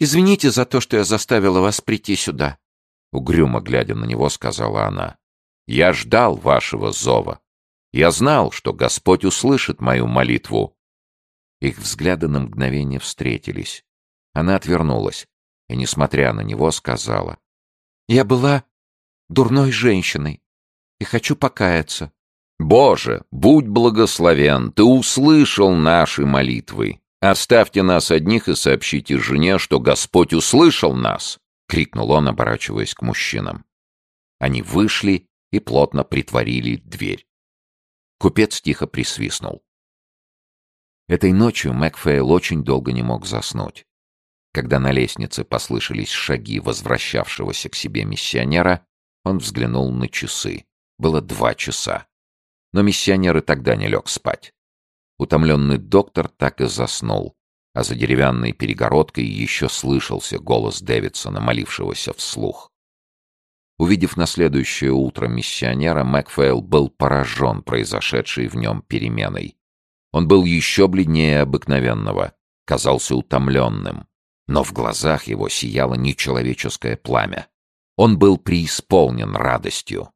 «Извините за то, что я заставила вас прийти сюда», — угрюмо глядя на него, сказала она. «Я ждал вашего зова. Я знал, что Господь услышит мою молитву, их взгляды на мгновение встретились. Она отвернулась и, несмотря на него, сказала. «Я была дурной женщиной и хочу покаяться». «Боже, будь благословен, ты услышал наши молитвы. Оставьте нас одних и сообщите жене, что Господь услышал нас!» — крикнул он, оборачиваясь к мужчинам. Они вышли и плотно притворили дверь. Купец тихо присвистнул. Этой ночью Макфейл очень долго не мог заснуть. Когда на лестнице послышались шаги возвращавшегося к себе миссионера, он взглянул на часы. Было два часа. Но миссионер и тогда не лег спать. Утомленный доктор так и заснул, а за деревянной перегородкой еще слышался голос Дэвидсона, молившегося вслух. Увидев на следующее утро миссионера, Макфейл был поражен произошедшей в нем переменой. Он был еще бледнее обыкновенного, казался утомленным, но в глазах его сияло нечеловеческое пламя. Он был преисполнен радостью.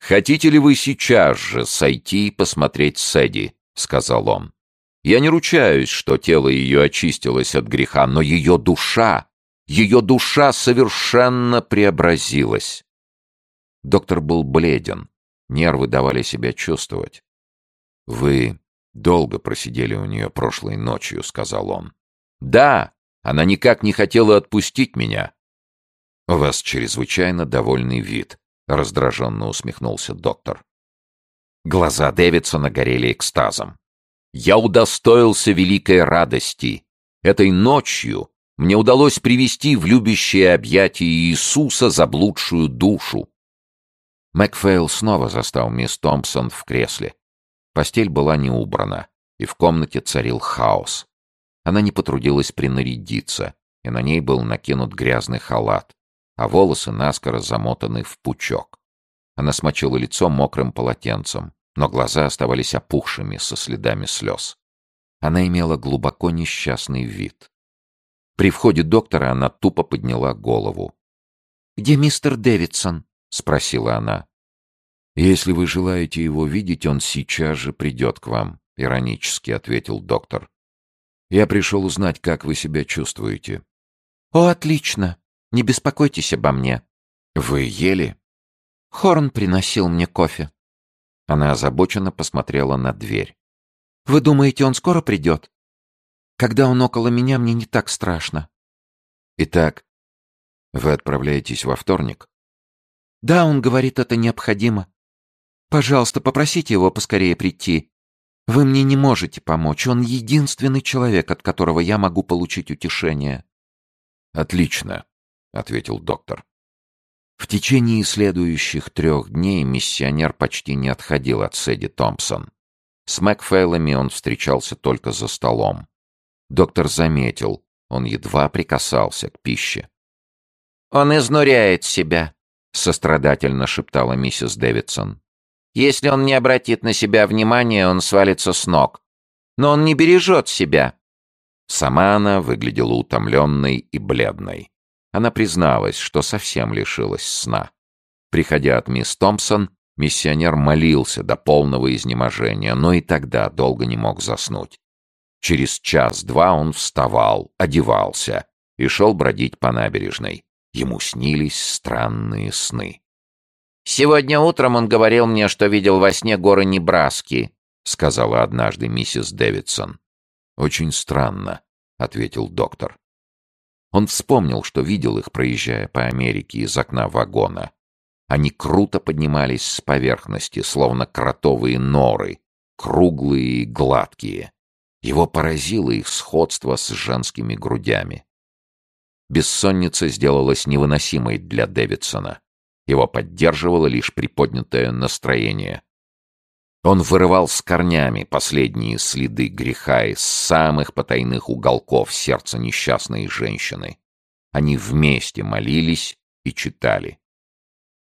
«Хотите ли вы сейчас же сойти и посмотреть Сэдди?» — сказал он. «Я не ручаюсь, что тело ее очистилось от греха, но ее душа, ее душа совершенно преобразилась». Доктор был бледен, нервы давали себя чувствовать. «Вы «Долго просидели у нее прошлой ночью», — сказал он. «Да, она никак не хотела отпустить меня». «У вас чрезвычайно довольный вид», — раздраженно усмехнулся доктор. Глаза Дэвидсона горели экстазом. «Я удостоился великой радости. Этой ночью мне удалось привести в любящее объятие Иисуса заблудшую душу». Макфейл снова застал мисс Томпсон в кресле. Постель была не убрана, и в комнате царил хаос. Она не потрудилась принарядиться, и на ней был накинут грязный халат, а волосы наскоро замотаны в пучок. Она смочила лицо мокрым полотенцем, но глаза оставались опухшими со следами слез. Она имела глубоко несчастный вид. При входе доктора она тупо подняла голову. «Где мистер Дэвидсон?» — спросила она. «Если вы желаете его видеть, он сейчас же придет к вам», — иронически ответил доктор. «Я пришел узнать, как вы себя чувствуете». «О, отлично! Не беспокойтесь обо мне». «Вы ели?» «Хорн приносил мне кофе». Она озабоченно посмотрела на дверь. «Вы думаете, он скоро придет? Когда он около меня, мне не так страшно». «Итак, вы отправляетесь во вторник?» «Да, он говорит, это необходимо. Пожалуйста, попросите его поскорее прийти. Вы мне не можете помочь. Он единственный человек, от которого я могу получить утешение». «Отлично», — ответил доктор. В течение следующих трех дней миссионер почти не отходил от Сэдди Томпсон. С Макфейлами он встречался только за столом. Доктор заметил, он едва прикасался к пище. «Он изнуряет себя», — сострадательно шептала миссис Дэвидсон. «Если он не обратит на себя внимания, он свалится с ног. Но он не бережет себя». Сама она выглядела утомленной и бледной. Она призналась, что совсем лишилась сна. Приходя от мисс Томпсон, миссионер молился до полного изнеможения, но и тогда долго не мог заснуть. Через час-два он вставал, одевался и шел бродить по набережной. Ему снились странные сны. «Сегодня утром он говорил мне, что видел во сне горы Небраски», — сказала однажды миссис Дэвидсон. «Очень странно», — ответил доктор. Он вспомнил, что видел их, проезжая по Америке из окна вагона. Они круто поднимались с поверхности, словно кротовые норы, круглые и гладкие. Его поразило их сходство с женскими грудями. Бессонница сделалась невыносимой для Дэвидсона. Его поддерживало лишь приподнятое настроение. Он вырывал с корнями последние следы греха из самых потайных уголков сердца несчастной женщины. Они вместе молились и читали.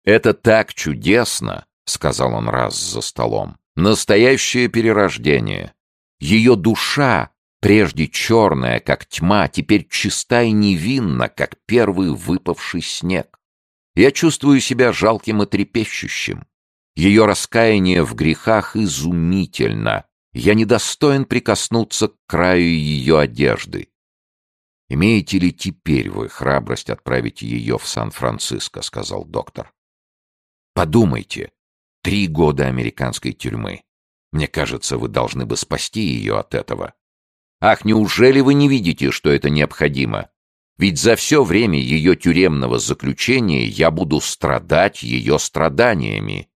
«Это так чудесно!» — сказал он раз за столом. «Настоящее перерождение. Ее душа Прежде черная, как тьма, теперь чиста и невинна, как первый выпавший снег. Я чувствую себя жалким и трепещущим. Ее раскаяние в грехах изумительно. Я недостоин прикоснуться к краю ее одежды. «Имеете ли теперь вы храбрость отправить ее в Сан-Франциско?» — сказал доктор. «Подумайте. Три года американской тюрьмы. Мне кажется, вы должны бы спасти ее от этого. Ах, неужели вы не видите, что это необходимо? Ведь за все время ее тюремного заключения я буду страдать ее страданиями.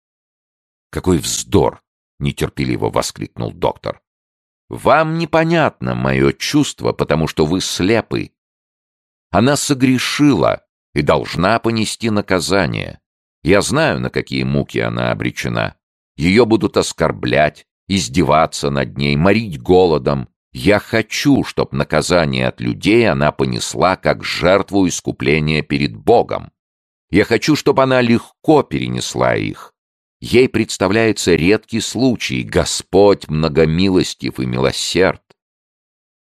Какой вздор! нетерпеливо воскликнул доктор. Вам непонятно мое чувство, потому что вы слепы. Она согрешила и должна понести наказание. Я знаю, на какие муки она обречена. Ее будут оскорблять, издеваться над ней, морить голодом, я хочу, чтобы наказание от людей она понесла как жертву искупления перед Богом. Я хочу, чтобы она легко перенесла их. Ей представляется редкий случай. Господь многомилостив и милосерд.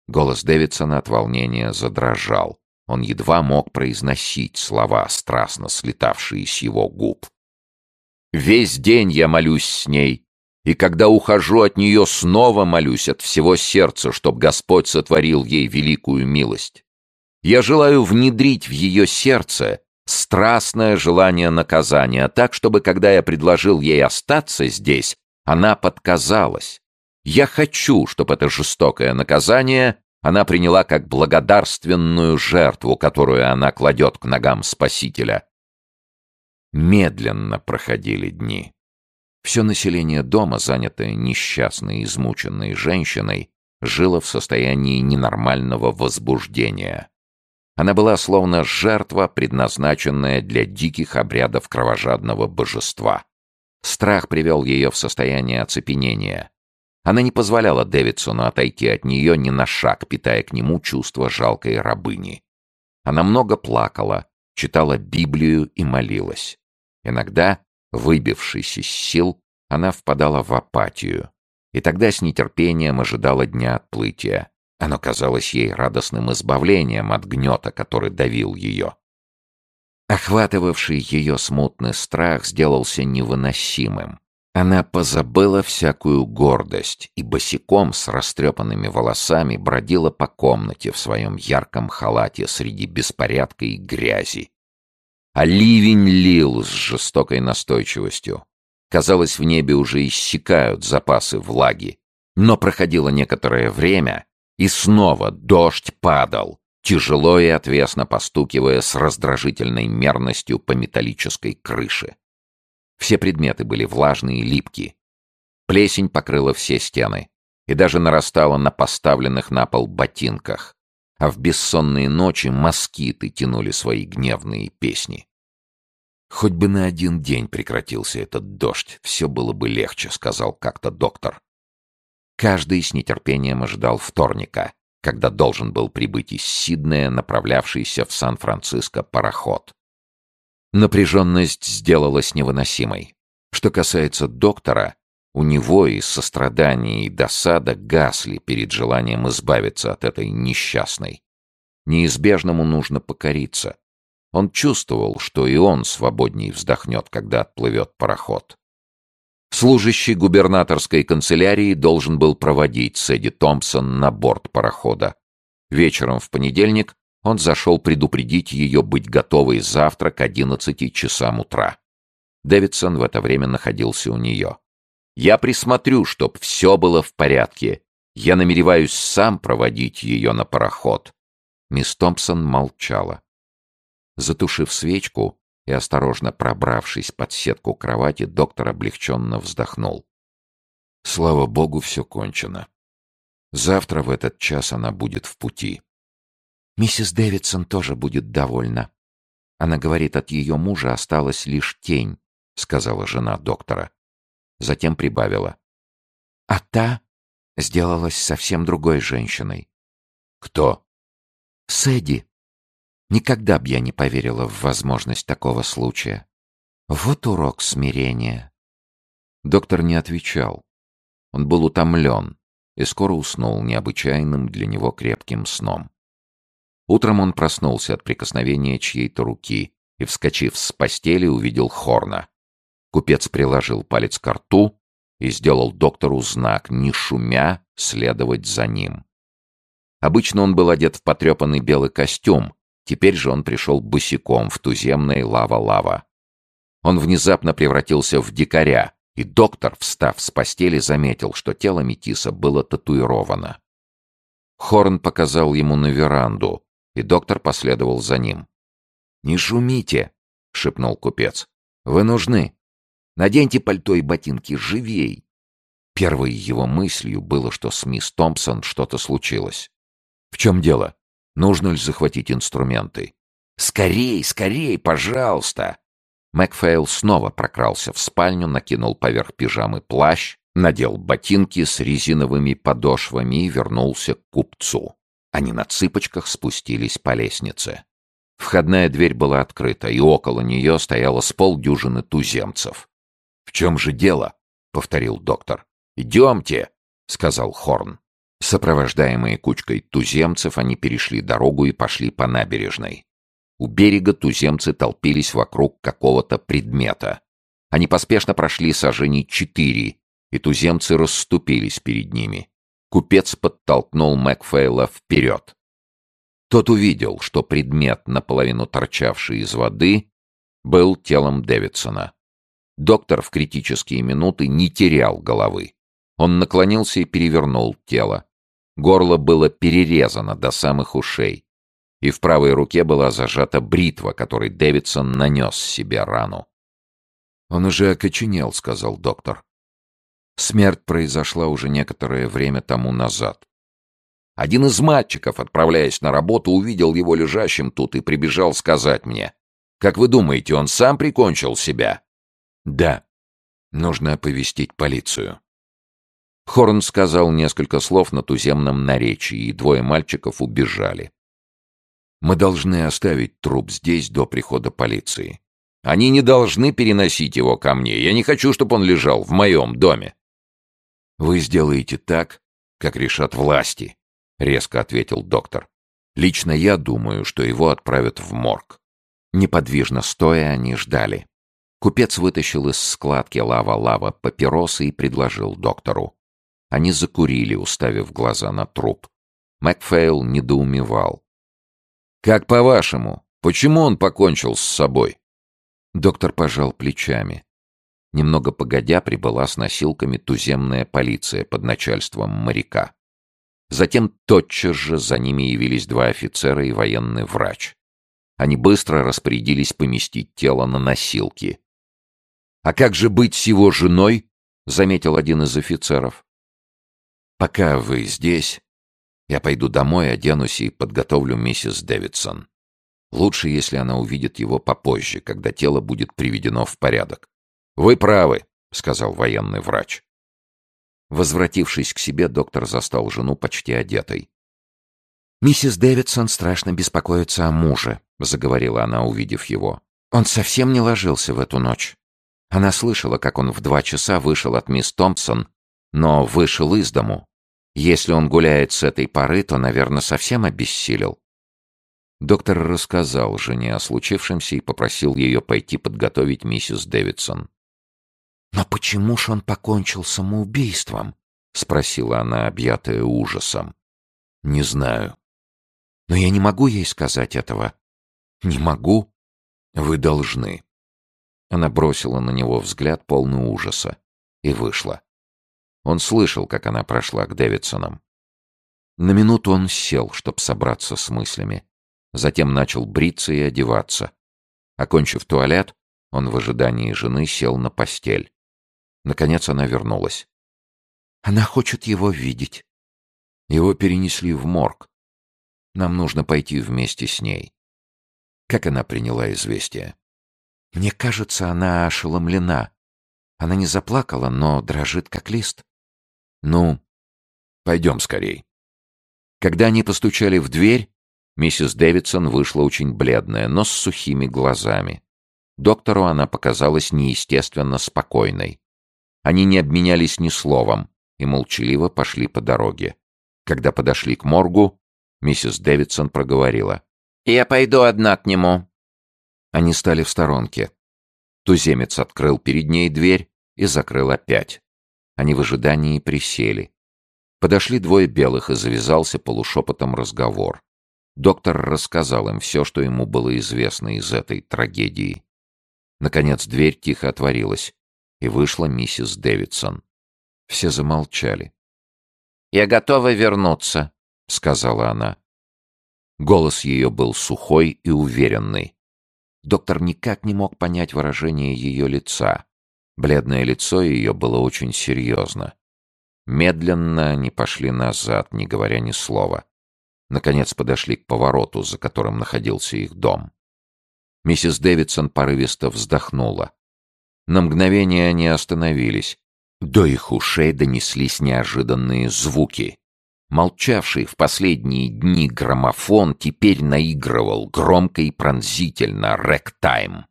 Голос Дэвидсона от волнения задрожал. Он едва мог произносить слова, страстно слетавшие с его губ. «Весь день я молюсь с ней, и когда ухожу от нее, снова молюсь от всего сердца, чтоб Господь сотворил ей великую милость. Я желаю внедрить в ее сердце страстное желание наказания, так, чтобы, когда я предложил ей остаться здесь, она подказалась. Я хочу, чтобы это жестокое наказание она приняла как благодарственную жертву, которую она кладет к ногам Спасителя. Медленно проходили дни. Все население дома, занятое несчастной, измученной женщиной, жило в состоянии ненормального возбуждения. Она была словно жертва, предназначенная для диких обрядов кровожадного божества. Страх привел ее в состояние оцепенения. Она не позволяла Дэвидсону отойти от нее ни на шаг, питая к нему чувство жалкой рабыни. Она много плакала, читала Библию и молилась. Иногда Выбившись из сил, она впадала в апатию. И тогда с нетерпением ожидала дня отплытия. Оно казалось ей радостным избавлением от гнета, который давил ее. Охватывавший ее смутный страх сделался невыносимым. Она позабыла всякую гордость и босиком с растрепанными волосами бродила по комнате в своем ярком халате среди беспорядка и грязи, а ливень лил с жестокой настойчивостью. Казалось, в небе уже иссякают запасы влаги. Но проходило некоторое время, и снова дождь падал, тяжело и отвесно постукивая с раздражительной мерностью по металлической крыше. Все предметы были влажные и липкие. Плесень покрыла все стены и даже нарастала на поставленных на пол ботинках а в бессонные ночи москиты тянули свои гневные песни. «Хоть бы на один день прекратился этот дождь, все было бы легче», — сказал как-то доктор. Каждый с нетерпением ожидал вторника, когда должен был прибыть из Сиднея направлявшийся в Сан-Франциско пароход. Напряженность сделалась невыносимой. Что касается доктора, у него и сострадание, и досада гасли перед желанием избавиться от этой несчастной. Неизбежному нужно покориться. Он чувствовал, что и он свободней вздохнет, когда отплывет пароход. Служащий губернаторской канцелярии должен был проводить Сэдди Томпсон на борт парохода. Вечером в понедельник он зашел предупредить ее быть готовой завтра к 11 часам утра. Дэвидсон в это время находился у нее. «Я присмотрю, чтоб все было в порядке. Я намереваюсь сам проводить ее на пароход». Мисс Томпсон молчала. Затушив свечку и осторожно пробравшись под сетку кровати, доктор облегченно вздохнул. Слава богу, все кончено. Завтра в этот час она будет в пути. Миссис Дэвидсон тоже будет довольна. Она говорит, от ее мужа осталась лишь тень, сказала жена доктора. Затем прибавила. А та сделалась совсем другой женщиной. Кто? Сэдди. Никогда б я не поверила в возможность такого случая. Вот урок смирения. Доктор не отвечал. Он был утомлен и скоро уснул необычайным для него крепким сном. Утром он проснулся от прикосновения чьей-то руки и, вскочив с постели, увидел Хорна. Купец приложил палец к рту и сделал доктору знак, не шумя, следовать за ним. Обычно он был одет в потрепанный белый костюм, теперь же он пришел босиком в туземной лава-лава. Он внезапно превратился в дикаря, и доктор, встав с постели, заметил, что тело Метиса было татуировано. Хорн показал ему на веранду, и доктор последовал за ним. «Не шумите!» — шепнул купец. «Вы нужны. Наденьте пальто и ботинки живей!» Первой его мыслью было, что с мисс Томпсон что-то случилось. «В чем дело? Нужно ли захватить инструменты?» «Скорей, скорей, пожалуйста!» Макфейл снова прокрался в спальню, накинул поверх пижамы плащ, надел ботинки с резиновыми подошвами и вернулся к купцу. Они на цыпочках спустились по лестнице. Входная дверь была открыта, и около нее стояло с полдюжины туземцев. «В чем же дело?» — повторил доктор. «Идемте!» — сказал Хорн. Сопровождаемые кучкой туземцев, они перешли дорогу и пошли по набережной. У берега туземцы толпились вокруг какого-то предмета. Они поспешно прошли сажений четыре, и туземцы расступились перед ними. Купец подтолкнул Макфейла вперед. Тот увидел, что предмет, наполовину торчавший из воды, был телом Дэвидсона. Доктор в критические минуты не терял головы. Он наклонился и перевернул тело. Горло было перерезано до самых ушей. И в правой руке была зажата бритва, которой Дэвидсон нанес себе рану. «Он уже окоченел», — сказал доктор. Смерть произошла уже некоторое время тому назад. Один из мальчиков, отправляясь на работу, увидел его лежащим тут и прибежал сказать мне. «Как вы думаете, он сам прикончил себя?» «Да. Нужно оповестить полицию». Хорн сказал несколько слов на туземном наречии, и двое мальчиков убежали. «Мы должны оставить труп здесь до прихода полиции. Они не должны переносить его ко мне. Я не хочу, чтобы он лежал в моем доме». «Вы сделаете так, как решат власти», — резко ответил доктор. «Лично я думаю, что его отправят в морг». Неподвижно стоя, они ждали. Купец вытащил из складки лава-лава папиросы и предложил доктору. Они закурили, уставив глаза на труп. Макфейл недоумевал. «Как по-вашему, почему он покончил с собой?» Доктор пожал плечами. Немного погодя прибыла с носилками туземная полиция под начальством моряка. Затем тотчас же за ними явились два офицера и военный врач. Они быстро распорядились поместить тело на носилки. «А как же быть с его женой?» — заметил один из офицеров. «Пока вы здесь, я пойду домой, оденусь и подготовлю миссис Дэвидсон. Лучше, если она увидит его попозже, когда тело будет приведено в порядок. «Вы правы», — сказал военный врач. Возвратившись к себе, доктор застал жену почти одетой. «Миссис Дэвидсон страшно беспокоится о муже», — заговорила она, увидев его. «Он совсем не ложился в эту ночь. Она слышала, как он в два часа вышел от мисс Томпсон, но вышел из дому. Если он гуляет с этой поры, то, наверное, совсем обессилел». Доктор рассказал жене о случившемся и попросил ее пойти подготовить миссис Дэвидсон. «Но почему ж он покончил самоубийством?» — спросила она, объятая ужасом. «Не знаю». «Но я не могу ей сказать этого». «Не могу?» «Вы должны». Она бросила на него взгляд полный ужаса и вышла. Он слышал, как она прошла к Дэвидсонам. На минуту он сел, чтобы собраться с мыслями. Затем начал бриться и одеваться. Окончив туалет, он в ожидании жены сел на постель. Наконец она вернулась. «Она хочет его видеть». Его перенесли в морг. Нам нужно пойти вместе с ней. Как она приняла известие? Мне кажется, она ошеломлена. Она не заплакала, но дрожит, как лист. Ну, пойдем скорей. Когда они постучали в дверь, миссис Дэвидсон вышла очень бледная, но с сухими глазами. Доктору она показалась неестественно спокойной. Они не обменялись ни словом и молчаливо пошли по дороге. Когда подошли к моргу, миссис Дэвидсон проговорила. «Я пойду одна к нему». Они стали в сторонке. Туземец открыл перед ней дверь и закрыл опять. Они в ожидании присели. Подошли двое белых, и завязался полушепотом разговор. Доктор рассказал им все, что ему было известно из этой трагедии. Наконец дверь тихо отворилась и вышла миссис Дэвидсон. Все замолчали. «Я готова вернуться», — сказала она. Голос ее был сухой и уверенный. Доктор никак не мог понять выражение ее лица. Бледное лицо ее было очень серьезно. Медленно они пошли назад, не говоря ни слова. Наконец подошли к повороту, за которым находился их дом. Миссис Дэвидсон порывисто вздохнула. На мгновение они остановились. До их ушей донеслись неожиданные звуки. Молчавший в последние дни граммофон теперь наигрывал громко и пронзительно «Рэктайм».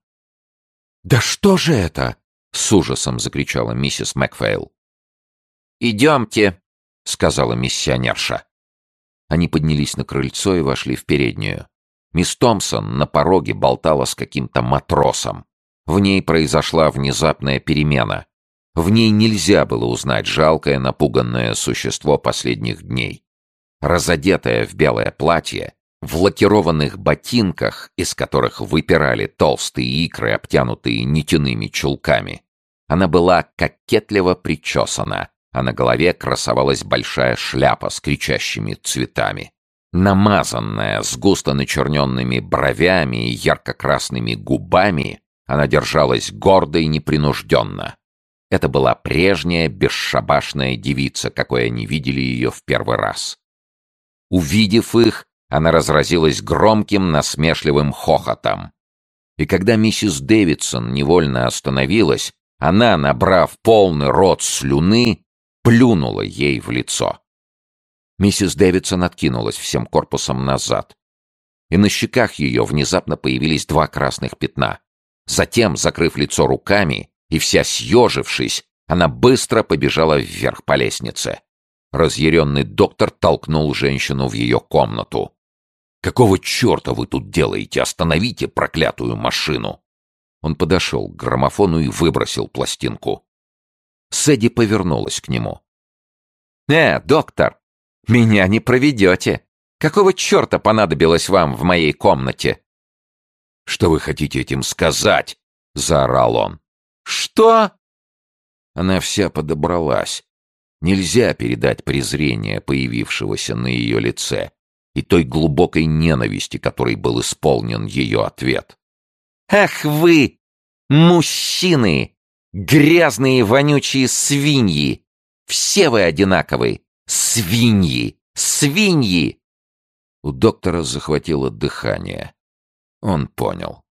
«Да что же это?» — с ужасом закричала миссис Макфейл. «Идемте», — сказала миссионерша. Они поднялись на крыльцо и вошли в переднюю. Мисс Томпсон на пороге болтала с каким-то матросом. В ней произошла внезапная перемена. В ней нельзя было узнать жалкое, напуганное существо последних дней. Разодетая в белое платье, в лакированных ботинках, из которых выпирали толстые икры, обтянутые нитяными чулками. Она была кокетливо причесана, а на голове красовалась большая шляпа с кричащими цветами. Намазанная, с густо начерненными бровями и ярко-красными губами, она держалась гордо и непринужденно. Это была прежняя бесшабашная девица, какой они видели ее в первый раз. Увидев их, она разразилась громким насмешливым хохотом. И когда миссис Дэвидсон невольно остановилась, она, набрав полный рот слюны, плюнула ей в лицо. Миссис Дэвидсон откинулась всем корпусом назад, и на щеках ее внезапно появились два красных пятна. Затем, закрыв лицо руками и вся съежившись, она быстро побежала вверх по лестнице. Разъяренный доктор толкнул женщину в ее комнату. «Какого черта вы тут делаете? Остановите проклятую машину!» Он подошел к граммофону и выбросил пластинку. Сэдди повернулась к нему. «Э, доктор, меня не проведете. Какого черта понадобилось вам в моей комнате?» «Что вы хотите этим сказать?» — заорал он. «Что?» Она вся подобралась. Нельзя передать презрение, появившегося на ее лице, и той глубокой ненависти, которой был исполнен ее ответ. «Ах вы, мужчины! Грязные вонючие свиньи! Все вы одинаковы! Свиньи! Свиньи!» У доктора захватило дыхание. Он понял.